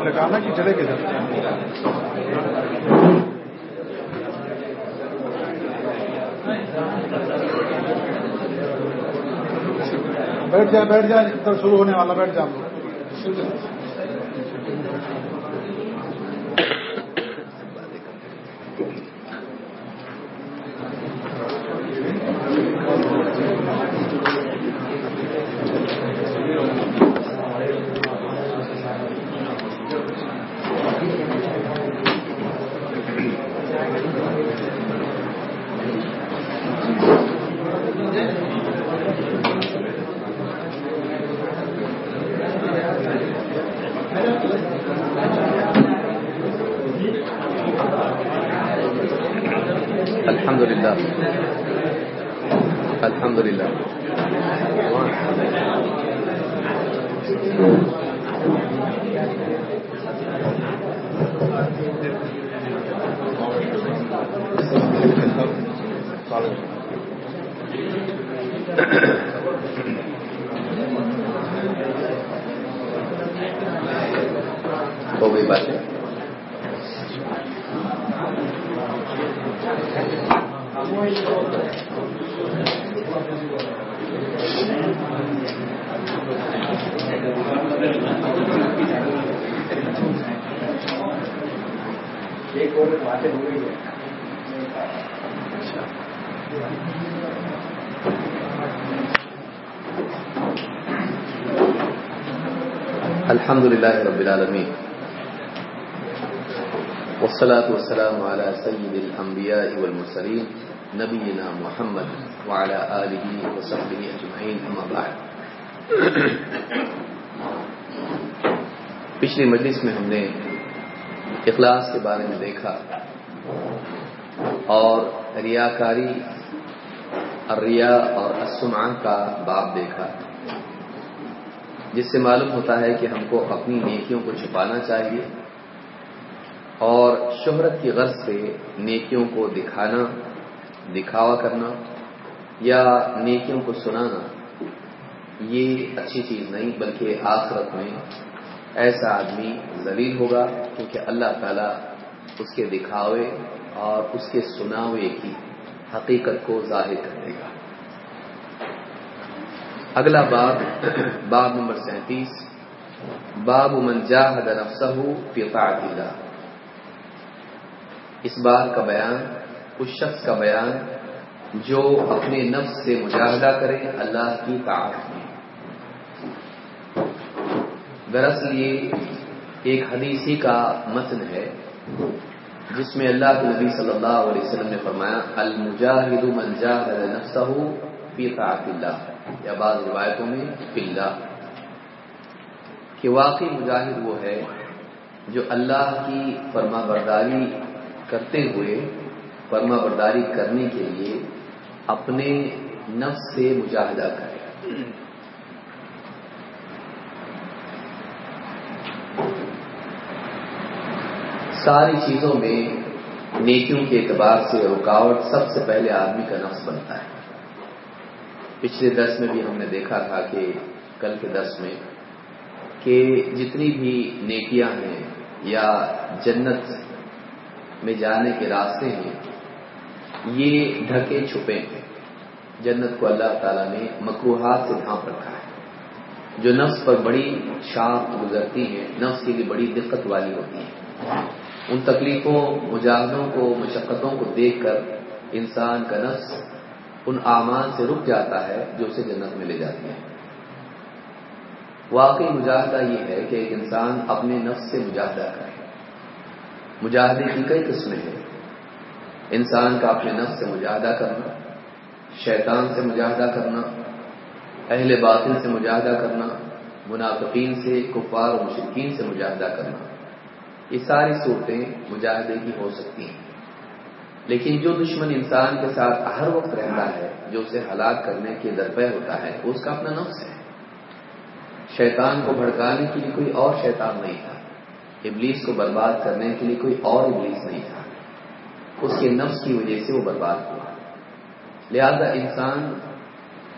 لگانا کہ چلے گئے بیٹھ جائیں بیٹھ جائیں شروع ہونے والا بیٹھ جائیں ایک اور باتیں ہو گئی ہے۔ الحمد لله رب العالمين والصلاة والسلام على سيد الأنبياء والمرسلين نبينا محمد وعلى آله وصحبه أجمعين أما بعد۔ پچھلی مجلس میں ہم نے اخلاص کے بارے میں دیکھا اور ریاکاری الریا اور السمعہ کا باب دیکھا جس سے معلوم ہوتا ہے کہ ہم کو اپنی نیکیوں کو چھپانا چاہیے اور شہرت کی غرض سے نیکیوں کو دکھانا، دکھاوا کرنا یا نیکیوں کو سنانا، یہ اچھی چیز نہیں، بلکہ آخرت میں ایسا آدمی ذلیل ہوگا کیونکہ اللہ تعالیٰ اس کے دکھاوے اور اس کے سناوے کی حقیقت کو ظاہر کر دے گا۔ اگلا باب باب نمبر سینتیس۔ باب من جاہد نفسہ فی طاعت اللہ۔ اس بات کا بیان، اس شخص کا بیان جو اپنے نفس سے مجاہدہ کرے اللہ کی طاعت میں دراصل یہ ایک حدیثی کا متن ہے، جس میں اللہ کے نبی صلی اللہ علیہ وسلم نے فرمایا، المجاہد من جاہد نفسہ فی طاعت اللہ. یا بعض روایتوں میں فلّہ کہ واقعی مجاہد وہ ہے جو اللہ کی فرما برداری کرتے ہوئے فرما برداری کرنے کے لیے اپنے نفس سے مجاہدہ کرے۔ ساری چیزوں میں نیکیوں کے اعتبار سے رکاوٹ سب سے پہلے آدمی کا نفس بنتا ہے۔ پچھلے درس میں بھی ہم نے دیکھا تھا کہ کل کے درس میں کہ جتنی بھی نیکیاں ہیں یا جنت میں جانے کے راستے ہیں، یہ ڈھکے چھپے ہیں۔ جنت کو اللہ تعالیٰ نے مکروحات سے ڈھانپ رکھا ہے۔ جو نفس پر بڑی شاپ گزرتی ہیں، نفس کے لیے بڑی دقت والی ہوتی ہے ان تکلیفوں، مجاہدوں کو، مشقتوں کو دیکھ کر انسان کا نفس ان اعمال سے رک جاتا ہے جو اسے جنت میں لے جاتی ہیں۔ واقعی مجاہدہ یہ ہے کہ ایک انسان اپنے نفس سے مجاہدہ کرے۔ مجاہدے کی کئی قسمیں ہیں۔ انسان کا اپنے نفس سے مجاہدہ کرنا، شیطان سے مجاہدہ کرنا، اہل باطل سے مجاہدہ کرنا، منافقین سے، کفار و مشرقین سے مجاہدہ کرنا۔ یہ ساری صورتیں مجاہدے کی ہو سکتی ہیں۔ لیکن جو دشمن انسان کے ساتھ ہر وقت رہتا ہے، جو اسے ہلاک کرنے کے درپے ہوتا ہے اس کا اپنا نفس ہے۔ شیطان کو بھڑکانے کے لیے کوئی اور شیطان نہیں تھا۔ ابلیس کو برباد کرنے کے لیے کوئی اور ابلیس نہیں تھا۔ اس کے نفس کی وجہ سے وہ برباد ہوا۔ لہذا انسان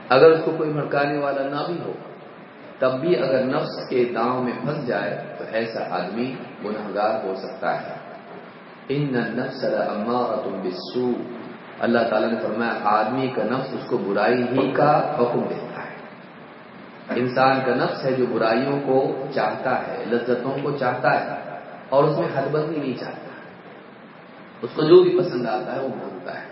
اگر اس کو کوئی بھڑکانے والا نہ بھی ہو تب بھی اگر نفس کے داؤں میں پھنس جائے تو ایسا آدمی گناہگار ہو سکتا ہے۔ ان نفس تم بسو اللہ تعالیٰ نے فرمایا، آدمی کا نفس اس کو برائی ہی کا حکم دیتا ہے۔ انسان کا نفس ہے جو برائیوں کو چاہتا ہے، لذتوں کو چاہتا ہے، اور اس میں حد بندی نہیں چاہتا۔ اس کو جو بھی پسند آتا ہے، وہ مانتا ہے۔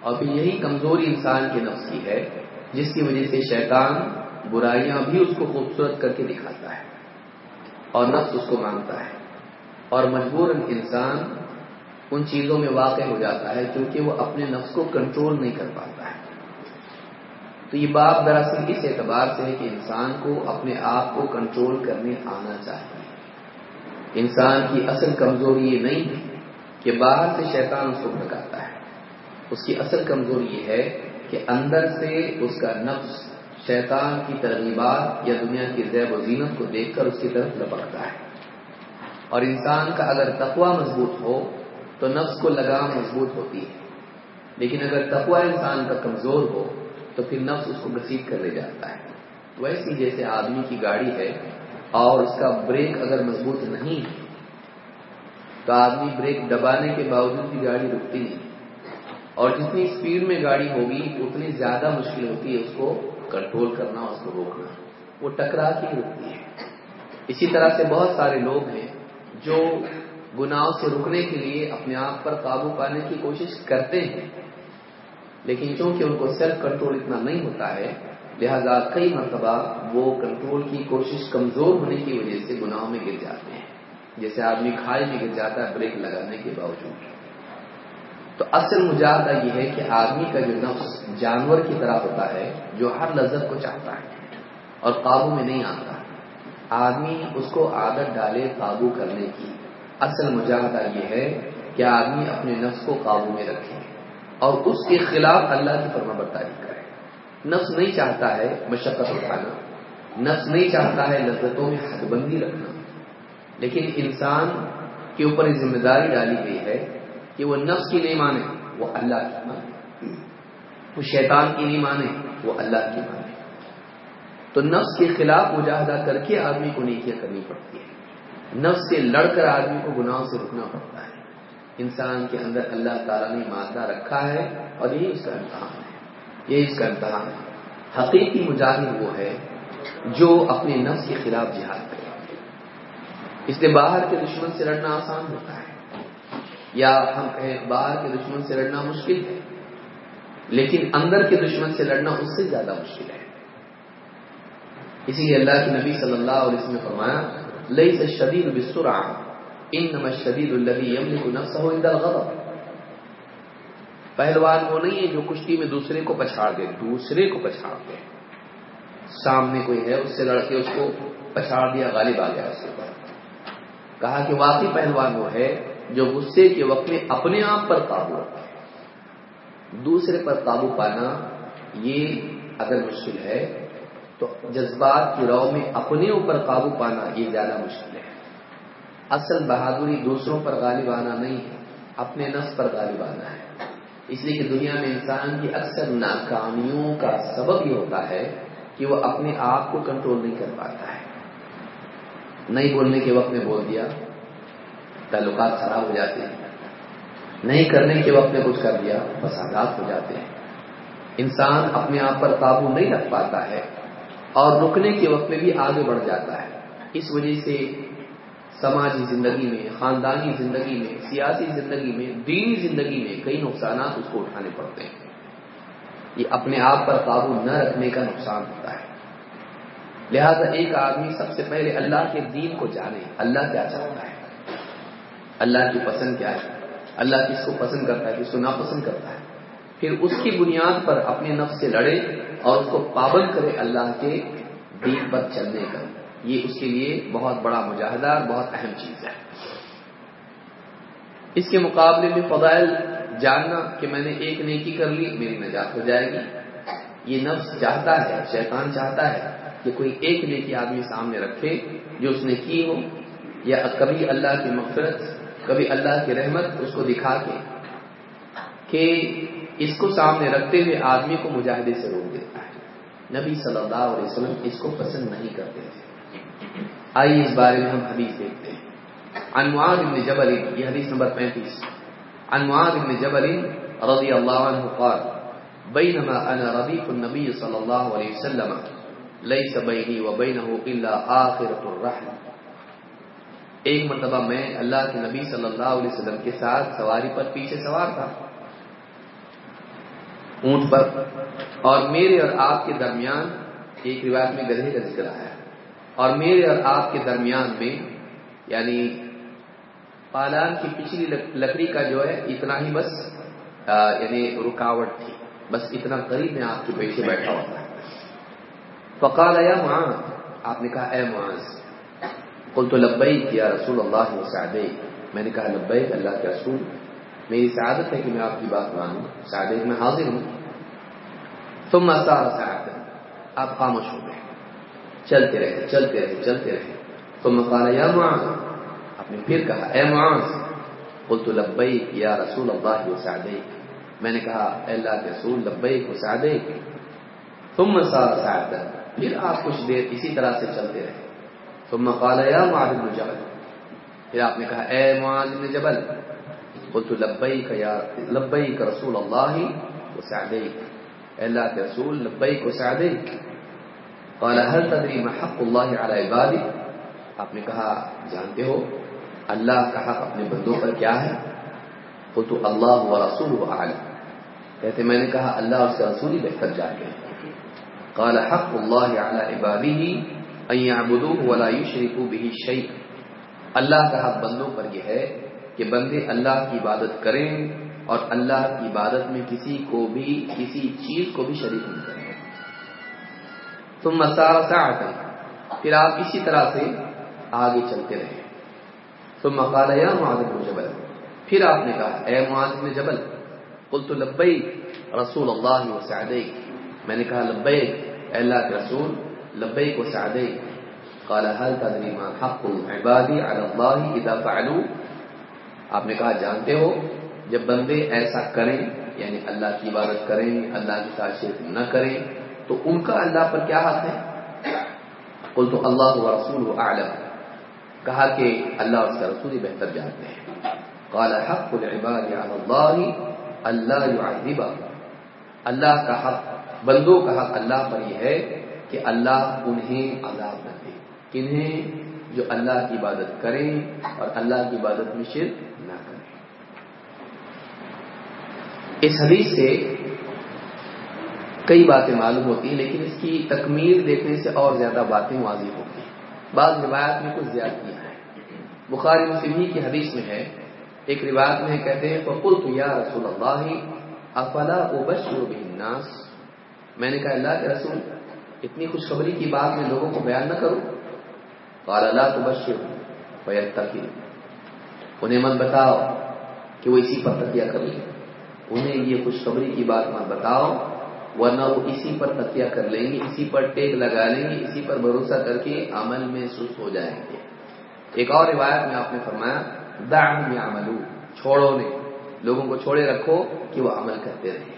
اور پھر یہی کمزوری انسان کے نفس کی ہے، جس کی وجہ سے شیطان برائیاں بھی اس کو خوبصورت کر کے دکھاتا ہے اور نفس اس کو مانتا ہے اور مجبور انسان ان چیزوں میں واقع ہو جاتا ہے کیونکہ وہ اپنے نفس کو کنٹرول نہیں کر پاتا ہے۔ تو یہ بات دراصل اس اعتبار سے ہے کہ انسان کو اپنے آپ کو کنٹرول کرنے آنا چاہیے۔ انسان کی اصل کمزوری یہ نہیں ہے کہ باہر سے شیطان اس کو بھڑکاتا ہے۔ اس کی اصل کمزوری یہ ہے کہ اندر سے اس کا نفس شیطان کی ترغیبات یا دنیا کی زیب و زینت کو دیکھ کر اس کی طرف لپکتا ہے۔ اور انسان کا اگر تقوا مضبوط ہو، تو نفس کو لگام مضبوط ہوتی ہے۔ لیکن اگر تقوا انسان کا کمزور ہو، تو پھر نفس اس کو گسیٹ کر لے جاتا ہے۔ ویسی جیسے آدمی کی گاڑی ہے اور اس کا بریک اگر مضبوط نہیں ہے، تو آدمی بریک دبانے کے باوجود بھی گاڑی رکتی نہیں۔ اور جتنی اسپیڈ میں گاڑی ہوگی، اتنی زیادہ مشکل ہوتی ہے اس کو کنٹرول کرنا اس کو روکنا، وہ ٹکرا کے رکتی ہے۔ اسی طرح سے بہت سارے لوگ ہیں جو گناہوں سے رکنے کے لیے اپنے آپ پر قابو پانے کی کوشش کرتے ہیں، لیکن چونکہ ان کو سیلف کنٹرول اتنا نہیں ہوتا ہے، لہذا کئی مرتبہ وہ کنٹرول کی کوشش کمزور ہونے کی وجہ سے گناہوں میں گر جاتے ہیں۔ جیسے آدمی کھائی میں گر جاتا ہے بریک لگانے کے باوجود۔ تو اصل مجاہدہ یہ ہے کہ آدمی کا جو نفس جانور کی طرح ہوتا ہے، جو ہر لذت کو چاہتا ہے، اور قابو میں نہیں آتا۔ آدمی اس کو عادت ڈالے قابو کرنے کی۔ اصل مجاہدہ یہ ہے کہ آدمی اپنے نفس کو قابو میں رکھے اور اس کے خلاف اللہ کی فرما برداری کرے۔ نفس نہیں چاہتا ہے مشقت اٹھانا، نفس نہیں چاہتا ہے لذتوں میں حد بندی رکھنا۔ لیکن انسان کے اوپر یہ ذمہ داری ڈالی گئی ہے کہ وہ نفس کی نہیں مانے، وہ اللہ کی مانے۔ وہ شیطان کی نہیں مانے، وہ اللہ کی مانے۔ تو نفس کے خلاف مجاہدہ کر کے آدمی کو نیکیاں کرنی پڑتی ہے نفس سے لڑ کر آدمی کو گناہوں سے رکنا پڑتا ہے۔ انسان کے اندر اللہ تعالیٰ نے مادہ رکھا ہے اور یہی اس کا امتحان ہے۔ یہی اس کا امتحان ہے۔ حقیقی مجاہد وہ ہے جو اپنے نفس کے خلاف جہاد کرے۔ اس لیے باہر کے دشمن سے لڑنا آسان ہوتا ہے۔ یا ہم کہیں باہر کے دشمن سے لڑنا مشکل ہے، لیکن اندر کے دشمن سے لڑنا اس سے زیادہ مشکل ہے۔ اسی لیے اللہ کے نبی صلی اللہ علیہ وسلم نے فرمایا لئی سے شدید بسر ان نم شدید کو نفس پہلوان وہ نہیں ہے جو کشتی میں دوسرے کو پچھاڑ دے، دوسرے کو پچھاڑ دے۔ سامنے کوئی ہے، اس سے لڑ کے اس کو پچھاڑ دیا، غالب آ گیا اس کے اوپر۔ کہا کہ واقعی پہلوان وہ ہے جو غصے کے وقت میں اپنے آپ پر قابو رکھے دوسرے پر قابو پانا یہ اگر مشکل ہے، تو جذبات کی رو میں اپنے اوپر قابو پانا یہ زیادہ مشکل ہے۔ اصل بہادری دوسروں پر غالب آنا نہیں ہے، اپنے نفس پر غالب آنا ہے۔ اس لیے کہ دنیا میں انسان کی اکثر ناکامیوں کا سبب یہ ہوتا ہے کہ وہ اپنے آپ کو کنٹرول نہیں کر پاتا ہے۔ نہیں بولنے کے وقت میں بول دیا۔ تعلقات خراب ہو جاتے ہیں۔ نہیں کرنے کے وقت میں کچھ کر دیا فسادات ہو جاتے ہیں۔ انسان اپنے آپ پر قابو نہیں رکھ پاتا ہے اور رکنے کے وقت میں بھی آگے بڑھ جاتا ہے۔ اس وجہ سے سماجی زندگی میں، خاندانی زندگی میں، سیاسی زندگی میں، دینی زندگی میں کئی نقصانات اس کو اٹھانے پڑتے ہیں۔ یہ اپنے آپ پر قابو نہ رکھنے کا نقصان ہوتا ہے۔ لہذا ایک آدمی سب سے پہلے اللہ کے دین کو جانے، اللہ کیا چاہتا ہے؟ اللہ کی پسند کیا ہے، اللہ کس کو پسند کرتا ہے، کس کو ناپسند کرتا ہے۔ پھر اس کی بنیاد پر اپنے نفس سے لڑے اور اس کو پابند کرے اللہ کے دین پر چلنے کا۔ یہ اس کے لیے بہت بڑا مجاہدہ، بہت اہم چیز ہے۔ اس کے مقابلے میں فضائل جاننا کہ میں نے ایک نیکی کر لی، میری نجات ہو جائے گی۔ یہ نفس چاہتا ہے، شیطان چاہتا ہے کہ کوئی ایک نیکی آدمی سامنے رکھے جو اس نے کی ہو، یا کبھی اللہ کی مغفرت کبھی اللہ کی رحمت اس کو دکھا کے کہ اس کو سامنے رکھتے ہوئے آدمی کو مجاہدے سے روک دیتا ہے۔ نبی صلی اللہ علیہ وسلم اس کو پسند نہیں کرتے تھے۔ آئیے اس بارے میں ہم حدیث دیکھتے ہیں۔ عن معاذ بن جبل، یہ حدیث نمبر پینتیس۔ عن معاذ بن جبل رضی اللہ عنہ قال، بینما انا ربیق النبی صلی اللہ علیہ وسلم، لیس بینی و بینہ الا آخرت الرحل ایک مرتبہ میں اللہ کے نبی صلی اللہ علیہ وسلم کے ساتھ سواری پر پیچھے سوار تھا۔ اونٹ پر۔ اور میرے اور آپ کے درمیان ایک روایت میں گدھے کا ذکر آیا۔ اور میرے اور آپ کے درمیان میں یعنی پالان کی پچھلی لکڑی کا جو ہے، اتنا ہی بس یعنی رکاوٹ تھی۔ بس اتنا قریب میں آپ کے پیچھے بیٹھا ہوتا ہے۔ فقال یا معاذ! آپ نے کہا، اے معاذ! قلت لبیک یا رسول اللہ وسعدیک. میں نے کہا لبیک، اللہ کے رسول. میری سعادت ہے کہ میں آپ کی بات مانوں، سعادت میں حاضر ہوں. ثم سار سعادت آپ خاموش ہو گئے. چلتے رہے چلتے رہے چلتے رہے. ثم قال یا معاذ. آپ نے پھر کہا، اے معاذ. قلت لبیک یا رسول اللہ وسعدیک. میں نے کہا، اے اللہ کے رسول، لبیک وسعدیک. ثم سار سعادت پھر آپ کچھ دیر اسی طرح سے چلتے رہے. ثم قال یا معاذ بن جبل. پھر آپ نے کہا، اے معاذ بن جبل، قلت لبیک یا لبیک رسول اللہ وسعدیک اے اللہ کے رسول، لبیک وسعدیک قال، هل تدری ما حق اللہ علی عبادی؟ آپ نے کہا، جانتے ہو، اللہ کا حق اپنے بندوں پر کیا ہے؟ قلت، اللہ و رسول اعلم. کہتے، میں نے کہا، اللہ اور اس کا رسول ہی بہتر جانتے ہیں. قال، حق اللہ علی عباده يعبدوه ولا يشركوا به شيئا۔ اللہ کا حق بندوں پر یہ ہے کہ بندے اللہ کی عبادت کریں اور اللہ کی عبادت میں کسی کو بھی، کسی چیز کو بھی شریک نہیں کریں۔ ثم سار پھر آپ اسی طرح سے آگے چلتے رہے۔ ثم قال، یا معاذ جبل پھر آپ نے کہا، اے معاذ بن جبل، قلت لبیک رسول اللہ وسعدیک میں نے کہا، لبیک، اے اللہ کے رسول لبیک وسعدیک قال، هل تدري ما حق العباد على الله اذا فعلوا آپ نے کہا، جانتے ہو، جب بندے ایسا کریں یعنی اللہ کی عبادت کریں، اللہ کی ساتھ شرک نہ کریں، تو ان کا اللہ پر کیا حق ہے؟ قل تو اللہ و رسول اعلم. کہا کہ اللہ اور اس کا رسول ہی بہتر جانتے ہیں۔ قال، حق العباد على الله اللہ يعذب اللہ کا حق، بندوں کا حق اللہ پر یہ ہے کہ اللہ انہیں عذاب نہ دے۔ کنہیں جو اللہ کی عبادت کریں اور اللہ کی عبادت میں شرک نہ کریں۔ اس حدیث سے کئی باتیں معلوم ہوتی ہیں، لیکن اس کی تکمیل دیکھنے سے اور زیادہ باتیں واضح ہوتی ہیں۔ بعض روایات میں کچھ زیادتیاں ہیں بخاری مسلم کی حدیث میں ہے۔ ایک روایت میں کہتے ہیں، فقلت یا رسول اللہ، افلا ابشر بالناس میں نے کہا، اللہ کے رسول اتنی خوشخبری کی بات میں لوگوں کو بیان نہ کروں۔ قال لا تبشر فيتقي انہیں مت بتاؤ کہ وہ اسی پر تکیہ کر لیں۔ انہیں یہ خوشخبری کی بات مت بتاؤ، ورنہ وہ اسی پر تکیہ کر لیں گے، اسی پر ٹیک لگا لیں گے، اسی پر بھروسہ کر کے عمل میں سست ہو جائیں گے۔ ایک اور روایت میں آپ نے فرمایا دعم يعملوا چھوڑو نے لوگوں کو چھوڑے رکھو کہ وہ عمل کرتے رہے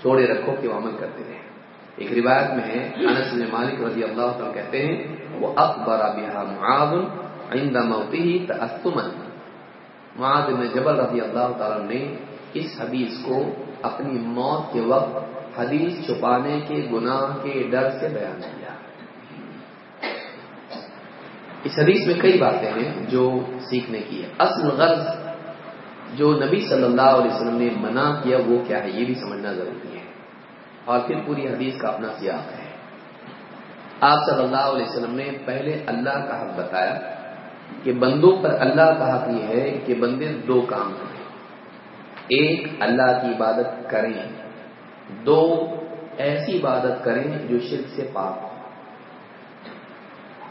چھوڑے رکھو کہ وہ عمل کرتے رہے ایک روایت میں ہے، انس بن مالک رضی اللہ تعالیٰ کہتے ہیں، وہ اکبر بها معاذ عند موته تأثما معاذ بن جبل رضی اللہ تعالیٰ نے اس حدیث کو اپنی موت کے وقت حدیث چھپانے کے گناہ کے ڈر سے بیان کیا۔ اس حدیث میں کئی باتیں ہیں جو سیکھنے کی ہے اصل غرض جو نبی صلی اللہ علیہ وسلم نے منع کیا، وہ کیا ہے؟ یہ بھی سمجھنا ضروری ہے۔ اور پھر پوری حدیث کا اپنا سیاق ہے۔ آپ صلی اللہ علیہ وسلم نے پہلے اللہ کا حق بتایا کہ بندوں پر اللہ کا حق یہ ہے کہ بندے دو کام کریں۔ ایک، اللہ کی عبادت کریں۔ دو، ایسی عبادت کریں جو شرک سے پاک ہو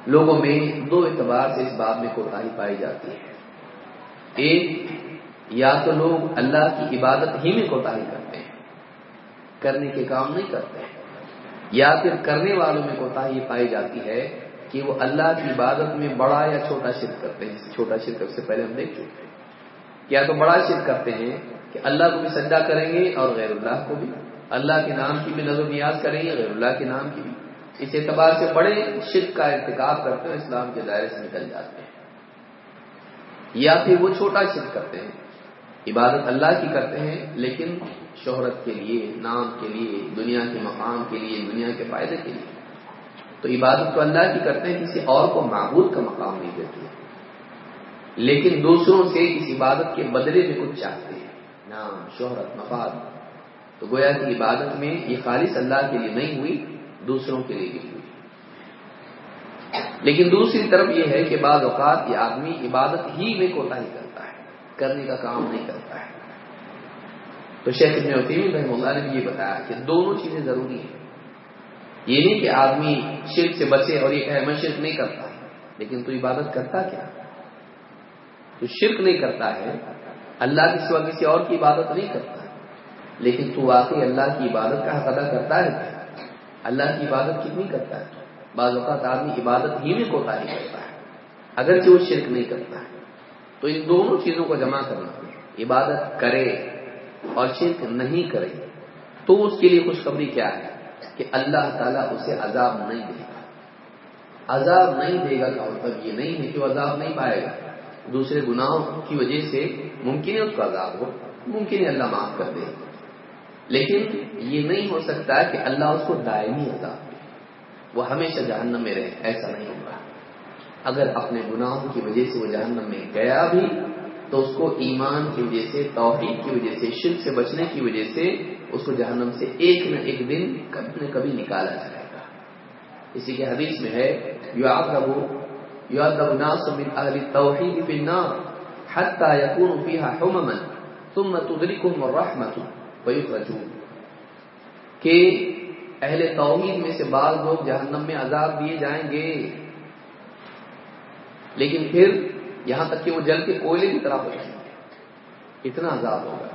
لوگوں میں دو اعتبار سے اس بات میں کوتاہی پائی جاتی ہے۔ ایک، یا تو لوگ اللہ کی عبادت ہی میں کوتاہی کرتے ہیں کرنے کے کام نہیں کرتے یا پھر کرنے والوں میں کوتا یہ پائی جاتی ہے کہ وہ اللہ کی عبادت میں بڑا یا چھوٹا شرک کرتے ہیں۔ چھوٹا شرک سے پہلے ہم دیکھ چکے ہیں۔ یا تو بڑا شرک کرتے ہیں کہ اللہ کو بھی سجدہ کریں گے اور غیر اللہ کو بھی۔ اللہ کے نام کی بھی نظر نیاز کریں گے، غیر اللہ کے نام کی بھی۔ اس اعتبار سے بڑے شرک کا ارتکاب کرتے ہیں اسلام کے دائرے سے نکل جاتے ہیں۔ یا پھر وہ چھوٹا شرک کرتے ہیں۔ عبادت اللہ کی کرتے ہیں، لیکن شہرت کے لیے، نام کے لیے، دنیا کے مقام کے لیے، دنیا کے فائدے کے لیے۔ تو عبادت تو اللہ کی کرتے ہیں، کسی اور کو معبود کا مقام نہیں دیتے لیکن دوسروں سے اس عبادت کے بدلے میں کچھ چاہتے ہیں۔ نام، شہرت، مفاد۔ تو گویا کی عبادت میں یہ خالص اللہ کے لیے نہیں ہوئی، دوسروں کے لیے بھی ہوئی۔ لیکن دوسری طرف یہ ہے کہ بعض اوقات یہ آدمی عبادت ہی میں کوتا ہی کرتا کرنے کا کام نہیں کرتا ہے۔ تو شیخ ابن عطیم رحم اللہ نے بھی یہ بتایا کہ دونوں چیزیں ضروری ہیں۔ یہ نہیں کہ آدمی شرک سے بچے اور یہ کہ میں شرک نہیں کرتا لیکن تو عبادت کرتا کیا؟ تو شرک نہیں کرتا ہے، اللہ کے سوا کسی اور کی عبادت نہیں کرتا لیکن تو واقعی اللہ کی عبادت کا حق ادا کرتا ہے۔ اللہ کی عبادت کتنی کرتا ہے؟ بعض اوقات آدمی عبادت ہی میں کوتا ہی کرتا ہے، اگرچہ وہ شرک نہیں کرتا ہے۔ تو ان دونوں چیزوں کو جمع کرنا عبادت کرے اور شرک نہیں کرے، تو اس کے لیے خوشخبری کیا ہے؟ کہ اللہ تعالیٰ اسے عذاب نہیں دے گا۔ عذاب نہیں دے گا کا مطلب یہ نہیں ہے کہ وہ عذاب نہیں پائے گا۔ دوسرے گناہوں کی وجہ سے ممکن ہے اس کو عذاب ہو ممکن ہے اللہ معاف کر دے۔ لیکن یہ نہیں ہو سکتا کہ اللہ اس کو دائمی عذاب دے۔ وہ ہمیشہ جہنم میں رہے، ایسا نہیں ہوگا۔ اگر اپنے گناہوں کی وجہ سے وہ جہنم میں گیا بھی، تو اس کو ایمان کی وجہ سے، توحید کی وجہ سے، شرک سے بچنے کی وجہ سے اس کو جہنم سے ایک نہ ایک دن کبھی نہ کبھی نکالا جائے گا۔ اسی کے حدیث میں ہے یو آپ یو ناس من اہل توحید فی النار حتی یکون فیہا حمما ثم تدرکهم الرحمت ویخرجون کہ اہل توحید میں سے بعض لوگ جہنم میں عذاب دیے جائیں گے۔ لیکن پھر یہاں تک کہ وہ جل کے کوئلے کی طرح ہو جائیں گے اتنا عذاب ہوگا۔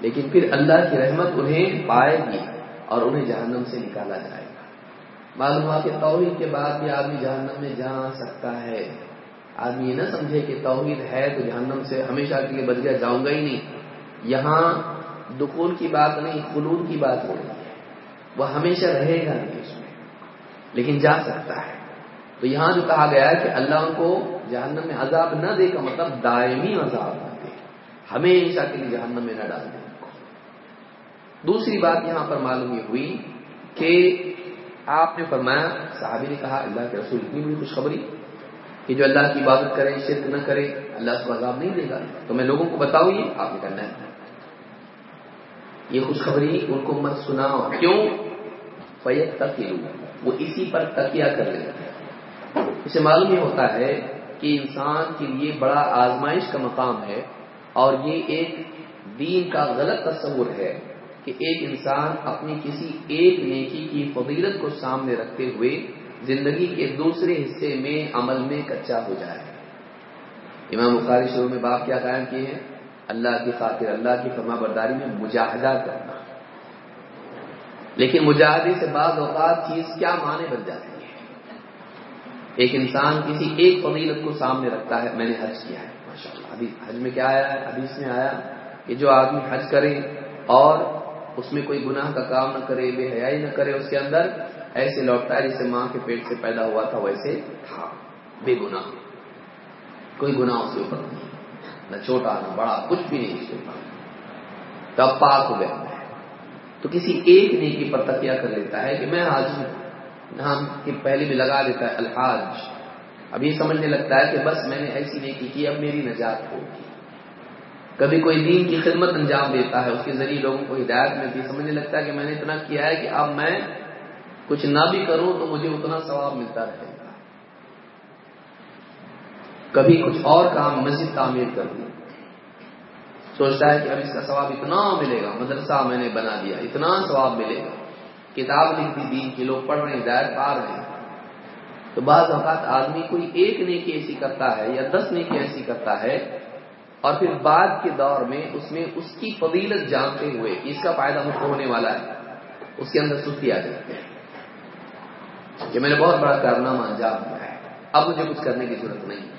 لیکن پھر اللہ کی رحمت انہیں پائے گی اور انہیں جہنم سے نکالا جائے گا۔ معلوم ہوا کہ توحید کے بعد بھی آدمی جہنم میں جا سکتا ہے۔ آدمی یہ نہ سمجھے کہ توحید ہے تو جہنم سے ہمیشہ کے لیے بچ گیا جاؤں گا ہی نہیں۔ یہاں دخول کی بات نہیں، خلود کی بات ہو رہی ہے۔ وہ ہمیشہ رہے گا نہیں اس میں، لیکن جا سکتا ہے۔ تو یہاں جو کہا گیا ہے کہ اللہ کو جہنم میں عذاب نہ دے کا مطلب دائمی عذاب نہ دے۔ ہمیشہ کے لیے جہنم میں نہ ڈال دے۔ دوسری بات یہاں پر معلوم یہ ہوئی کہ آپ نے فرمایا، صحابی نے کہا، اللہ کے رسول اتنی بڑی خوشخبری کہ جو اللہ کی عبادت کرے، شرک نہ کرے، اللہ کو عذاب نہیں دے گا۔ تو میں لوگوں کو بتاؤں، یہ آپ نے کرنا ہے۔ یہ خوشخبری ان کو مت سناؤ۔ کیوں؟ فیت تک وہ اسی پر تکیہ کر لیتے ہیں۔ اسے معلوم یہ ہوتا ہے کہ انسان کے لیے بڑا آزمائش کا مقام ہے اور یہ ایک دین کا غلط تصور ہے کہ ایک انسان اپنی کسی ایک نیکی کی فضیلت کو سامنے رکھتے ہوئے زندگی کے دوسرے حصے میں عمل میں کچا ہو جائے۔ امام بخاری شروع میں باپ کیا قائم کیے ہیں؟ اللہ کی خاطر اللہ کی فرما برداری میں مجاہدہ کرنا۔ لیکن مجاہدے سے بعض اوقات چیز کیا معنی بن جاتی ہے ایک انسان کسی ایک فضیلت کو سامنے رکھتا ہے، میں نے حج کیا ہے۔ ماشاء اللہ حج میں کیا آیا ہے؟ حدیث میں آیا کہ جو آدمی حج کرے اور اس میں کوئی گناہ کا کام نہ کرے، بے حیائی نہ کرے، اس کے اندر ایسے لوٹتا ہے جسے ماں کے پیٹ سے پیدا ہوا تھا، ویسے تھا۔ بے گناہ۔ کوئی گناہ اس کے اوپر نہیں۔ نہ چھوٹا، نہ بڑا، کچھ بھی نہیں اس کے اوپر۔ تب پاک ہو گیا۔ تو کسی ایک نیکی پر تکیہ کر لیتا ہے کہ میں آج نام کے پہلے بھی لگا دیتا ہے الحاج۔ اب یہ سمجھنے لگتا ہے کہ بس میں نے ایسی نیکی کی، اب میری نجات ہوگی۔ کبھی کوئی دین کی خدمت انجام دیتا ہے، اس کے ذریعے لوگوں کو ہدایت ملتی ہے۔ سمجھنے لگتا ہے کہ میں نے اتنا کیا ہے کہ اب میں کچھ نہ بھی کروں تو مجھے اتنا ثواب ملتا رہے گا۔ کبھی کچھ اور کام مسجد تعمیر کر دوں۔ سوچتا ہے کہ اب اس کا ثواب اتنا ملے گا، مدرسہ میں نے بنا دیا، اتنا ثواب ملے گا۔ کتاب لکھ دی دین کی لوگ پڑھ رہے ہیں ہدایت پا رہے ہیں۔ تو بعض اوقات آدمی کوئی ایک نیکی ایسی کرتا ہے یا دس نیکی ایسی کرتا ہے اور پھر بعد کے دور میں اس میں اس کی فضیلت جانتے ہوئے اس کا فائدہ مجھ کو ہونے والا ہے۔ اس کے اندر سستی آ جاتی ہے کہ میں نے بہت بڑا کارنامہ انجام دیا ہے۔ اب مجھے کچھ کرنے کی ضرورت نہیں۔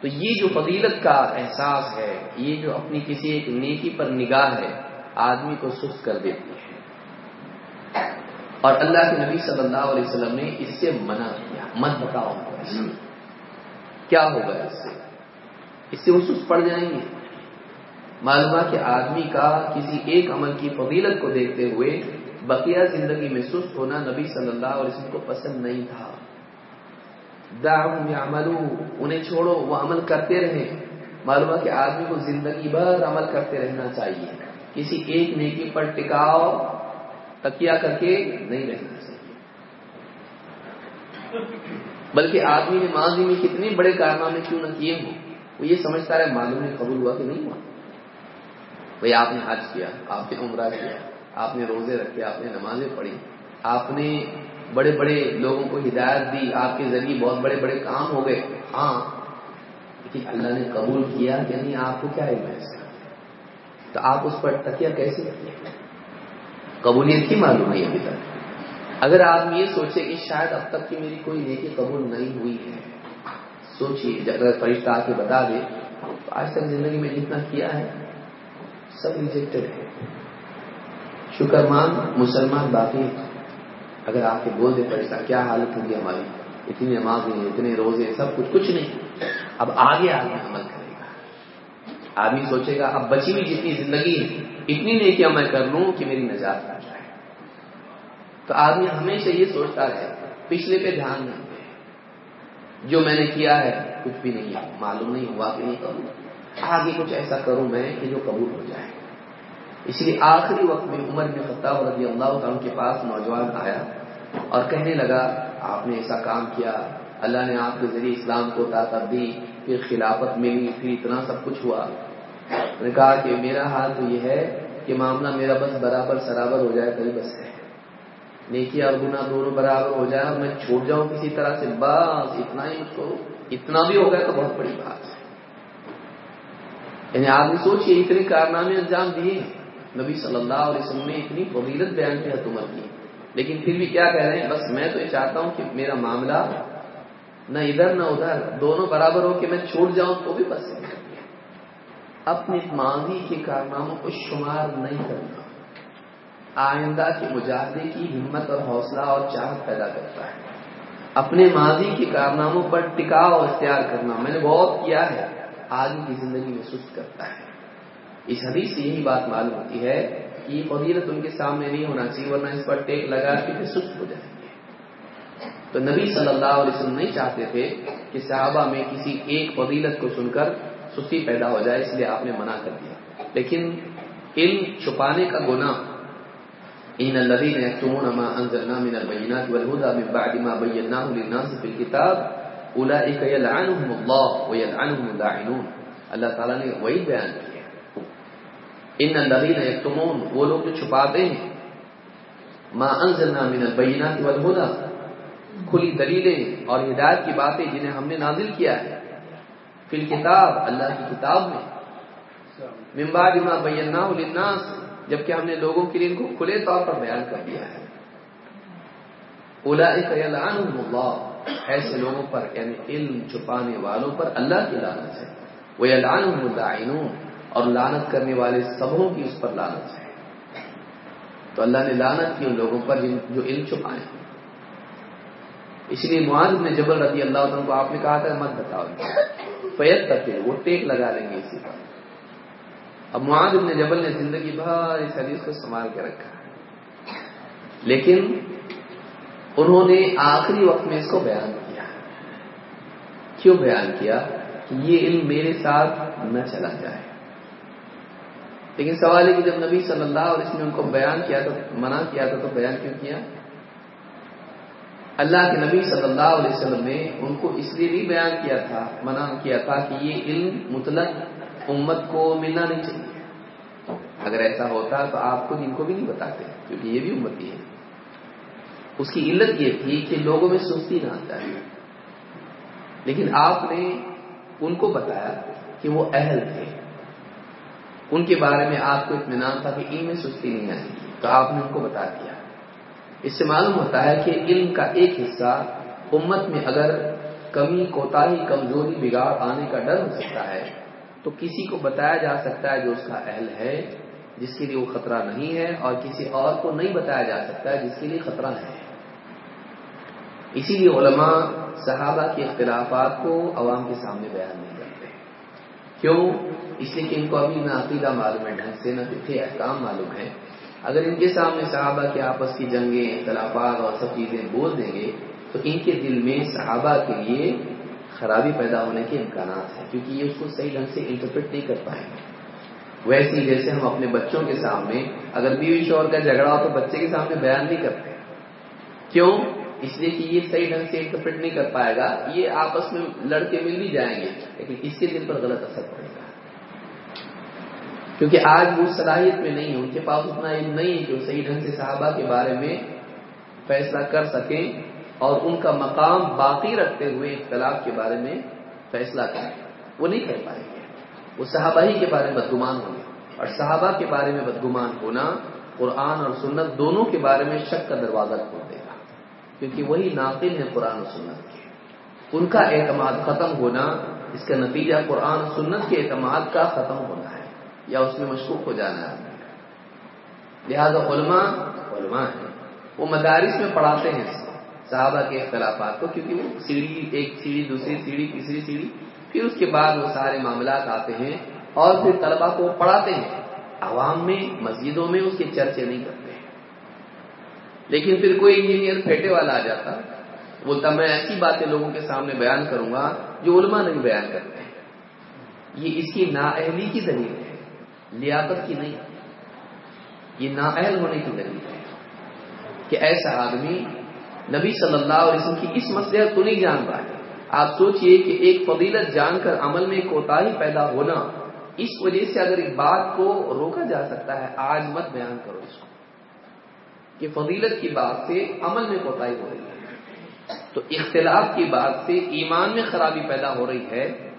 تو یہ جو فضیلت کا احساس ہے، یہ جو اپنی کسی ایک نیکی پر نگاہ ہے، آدمی کو سست کر دیتی ہے۔ اور اللہ کے نبی صلی اللہ علیہ وسلم نے اس سے منع کیا۔ مت بتاؤ۔ کیا ہوگا اس سے؟ اس سے سست پڑ جائیں گے۔ معلومہ کہ آدمی کا کسی ایک عمل کی فضیلت کو دیکھتے ہوئے بقیہ زندگی میں سست ہونا نبی صلی اللہ علیہ وسلم کو پسند نہیں تھا۔ عملو انہیں چھوڑو وہ عمل کرتے رہے معلوم کہ آدمی کو زندگی بھر عمل کرتے رہنا چاہیے۔ کسی ایک نیکی پر ٹکاؤ تکیا کر کے نہیں رہنا چاہیے بلکہ آدمی نے ماضی میں کتنے بڑے کارنامے کیوں نہ کیے ہوں، وہ یہ سمجھتا رہے معلوم نے قبول ہوا کہ نہیں ہوا۔ بھائی آپ نے حج کیا، آپ نے عمرہ کیا، آپ نے روزے رکھے، آپ نے نمازیں پڑھی، آپ نے بڑے بڑے لوگوں کو ہدایت دی، آپ کے ذریعے بہت بڑے بڑے کام ہو گئے۔ ہاں لیکن اللہ نے قبول کیا کہ نہیں، آپ کو کیا علم ہے تو آپ اس پر تکیہ کیسے رکھیں؟ قبولیت کی معلوم ہے ابھی تک۔ اگر آپ یہ سوچے کہ شاید اب تک کی میری کوئی نیکی قبول نہیں ہوئی ہے، سوچیے اگر فرشتہ آ کے بتا دے تو آج تک زندگی میں جتنا کیا ہے، سب ریجیکٹڈ ہے۔ شکر مان، مسلمان باقی اگر آپ کے بول دے، فرشتہ، کیا حالت ہوگی ہماری؟ اتنی نمازیں، اتنے روزے، سب کچھ کچھ نہیں۔ اب آگے آگے عمل کرے گا آدمی سوچے گا، اب بچی ہوئی جتنی زندگی ہے اتنی نہیں کہ میں کر لوں کہ میری نجات ہو جائے۔ تو آدمی ہمیشہ یہ سوچتا ہے پچھلے پہ دھیان نہیں دے۔ جو میں نے کیا ہے، کچھ بھی نہیں معلوم نہیں ہوا کہ نہیں کروں۔ آگے کچھ ایسا کروں میں کہ جو قبول ہو جائے۔ اس لیے آخری وقت میں عمر میں خطاب رضی اللہ تعالیٰ کے پاس نوجوان آیا اور کہنے لگا، آپ نے ایسا کام کیا۔ اللہ نے آپ کے ذریعے اسلام کو طاقت دی پھر خلافت ملی پھر اتنا سب کچھ ہوا۔ نے کہا کہ میرا حال تو یہ ہے کہ معاملہ میرا بس برابر سرابر ہو جائے کل بس ہے۔ نیکی اور گنا دونوں برابر ہو جائے اور میں چھوڑ جاؤں کسی طرح سے، بس اتنا ہی مجھ کو اتنا بھی ہو گیا تو بہت بڑی بات ہے۔ یعنی آدمی سوچیے، اتنے کارنامے انجام دیے نبی صلی اللہ علیہ وسلم نے اتنی فضیلت بیان کی، حکومت کی۔ لیکن پھر بھی کیا کہہ رہے ہیں؟ بس میں تو یہ چاہتا ہوں کہ میرا معاملہ نہ ادھر نہ ادھر، دونوں برابر ہو کہ میں چھوٹ جاؤں تو بھی بس۔ اپنے ماضی کے کارناموں کو شمار نہیں کرنا۔ آئندہ کے مجاہدے کی ہمت اور حوصلہ اور چاہت پیدا کرتا ہے۔ اپنے ماضی کے کارناموں پر ٹکاؤ اختیار کرنا میں نے بہت کیا ہے آگے کی زندگی میں سست کرتا ہے۔ اس حدیث سے یہی بات معلوم ہوتی ہے کہ یہ فضیلت ان کے سامنے نہیں ہونا چاہیے، ورنہ اس پر ٹیک لگا کے پھر سست ہو جائیں گے تو نبی صلی اللہ علیہ وسلم نہیں چاہتے تھے کہ صحابہ میں کسی ایک فضیلت کو سن کر سستی پیدا ہو جائے، اس لیے آپ نے منع کر دیا۔ لیکن علم چھپانے کا گناہ۔ ان الذين يكتمون ما انزلنا من البينات والهدى من بعد ما بيناه للناس في الكتاب اولئك يلعنهم الله ويلعنهم اللاعنون۔ اللہ تعالی نے وہی بیان کیا۔ ان الذين يكتمون وہ لوگ جو چھپاتے ہیں۔ ما انزلنا من البينات والهدى کھلی دلیلیں اور ہدایت کی باتیں جنہیں ہم نے نازل کیا ہے۔ فی الکتاب، اللہ کی کتاب میں۔ من بعد ما بیناه للناس، جبکہ ہم نے لوگوں کے لیے ان کو کھلے طور پر بیان کر دیا ہے۔ اللہ، ایسے لوگوں پر یعنی علم چھپانے والوں پر اللہ کی لانت ہے۔ وہ اللہ اور لانت کرنے والے سبوں کی اس پر لانت ہے۔ تو اللہ نے لانت کی ان لوگوں پر جو علم چھپائے۔ اس لیے معاذ نے جبل رضی اللہ عنہ کو آپ نے کہا تھا، مت بتاؤ۔ فیت کرتے وہ ٹیک لگا لیں گے اسی پر اب معاذ ابن جبل نے زندگی بھر اس حدیث کو سنبھال کے رکھا ہے۔ لیکن انہوں نے آخری وقت میں اس کو بیان کیا۔ کیوں بیان کیا؟ کہ یہ علم میرے ساتھ نہ چلا جائے۔ لیکن سوال ہے کہ جب نبی صلی اللہ علیہ وسلم نے ان کو بیان کیا تو، منع کیا تھا تو بیان کیوں کیا؟ اللہ کے نبی صلی اللہ علیہ وسلم نے ان کو اس لیے بھی بیان کیا تھا، منع کیا تھا کہ یہ علم مطلق امت کو ملنا نہیں چاہیے۔ اگر ایسا ہوتا تو آپ کو جن کو بھی نہیں بتاتے، کیونکہ یہ بھی امتی ہے۔ اس کی علت یہ تھی کہ لوگوں میں سستی نہ آتا لیکن آپ نے ان کو بتایا کہ وہ اہل تھے۔ ان کے بارے میں آپ کو اطمینان تھا کہ ان میں سستی نہیں آئے گی۔ تو آپ نے ان کو بتا دیا۔ اس سے معلوم ہوتا ہے کہ علم کا ایک حصہ امت میں اگر کمی کوتا کمزوری، بگاڑ آنے کا ڈر ہو سکتا ہے، تو کسی کو بتایا جا سکتا ہے جو اس کا اہل ہے، جس کے لیے وہ خطرہ نہیں ہے، اور کسی اور کو نہیں بتایا جا سکتا ہے جس کے لیے خطرہ ہے۔ اسی لیے علماء صحابہ کے اختلافات کو عوام کے سامنے بیان نہیں کرتے۔ کیوں؟ اس لیے کہ ان کو ابھی نہ عقیدہ معلوم ہے ڈھنگ سے نہ پھر احکام معلوم ہے۔ اگر ان کے سامنے صحابہ کے آپس کی جنگیں، اختلافات اور سب چیزیں بول دیں گے، تو ان کے دل میں صحابہ کے لیے خرابی پیدا ہونے کے امکانات ہیں، کیونکہ یہ اس کو صحیح ڈھنگ سے انٹرپریٹ نہیں کر پائیں گے۔ ویسے ہی جیسے ہم اپنے بچوں کے سامنے اگر بیوی شور کا جھگڑا ہو تو بچے کے سامنے بیان نہیں کرتے۔ کیوں؟ اس لیے کہ یہ صحیح ڈھنگ سے انٹرپریٹ نہیں کر پائے گا، یہ آپس میں لڑکے مل بھی جائیں گے، لیکن اس کے دل پر غلط اثر پڑے گا۔ کیونکہ آج وہ صلاحیت میں نہیں ان کے پاس اتنا علم نہیں ہے کہ وہ صحیح ڈھنگ سے صحابہ کے بارے میں فیصلہ کر سکیں اور ان کا مقام باقی رکھتے ہوئے اختلاف کے بارے میں فیصلہ کریں۔ وہ نہیں کر پائیں گے۔ وہ صحابہ ہی کے بارے میں بدگمان ہوں گے۔ اور صحابہ کے بارے میں بدگمان ہونا قرآن اور سنت دونوں کے بارے میں شک کا دروازہ کھول دے گا۔ کیونکہ وہی ناقل ہے قرآن و سنت کے۔ ان کا اعتماد ختم ہونا، اس کا نتیجہ قرآن و سنت کے اعتماد کا ختم ہونا ہے۔ یا اس میں مشکوک ہو جانا ہے۔ لہذا علماء علماء ہیں، وہ مدارس میں پڑھاتے ہیں صحابہ کے اختلافات کو، کیونکہ وہ سیڑھی، ایک سیڑھی، دوسری سیڑھی، تیسری سیڑھی، پھر اس کے بعد وہ سارے معاملات آتے ہیں اور پھر طلبا کو پڑھاتے ہیں۔ عوام میں، مسجدوں میں اس کے چرچے نہیں کرتے۔ ہیں لیکن پھر کوئی انجینئر پھیٹے والا آ جاتا، بولتا، میں ایسی باتیں لوگوں کے سامنے بیان کروں گا جو علماء نہیں بیان کرتے۔ ہیں یہ اس کی نااہلی کی دلیل ہے۔ لیاقت کی نہیں۔ یہ نااہل ہونے کی دلیل ہے کہ ایسا آدمی نبی صلی اللہ علیہ وسلم کی اس مسئلہ کو نہیں جان پائے۔ آپ سوچئے کہ ایک فضیلت جان کر عمل میں کوتا پیدا ہونا، اس وجہ سے اگر ایک بات کو روکا جا سکتا ہے، آج مت بیان کرو اس کو۔ کہ فضیلت کی بات سے عمل میں کوتا ہو رہی ہے۔ تو اختلاف کی بات سے ایمان میں خرابی پیدا ہو رہی ہے،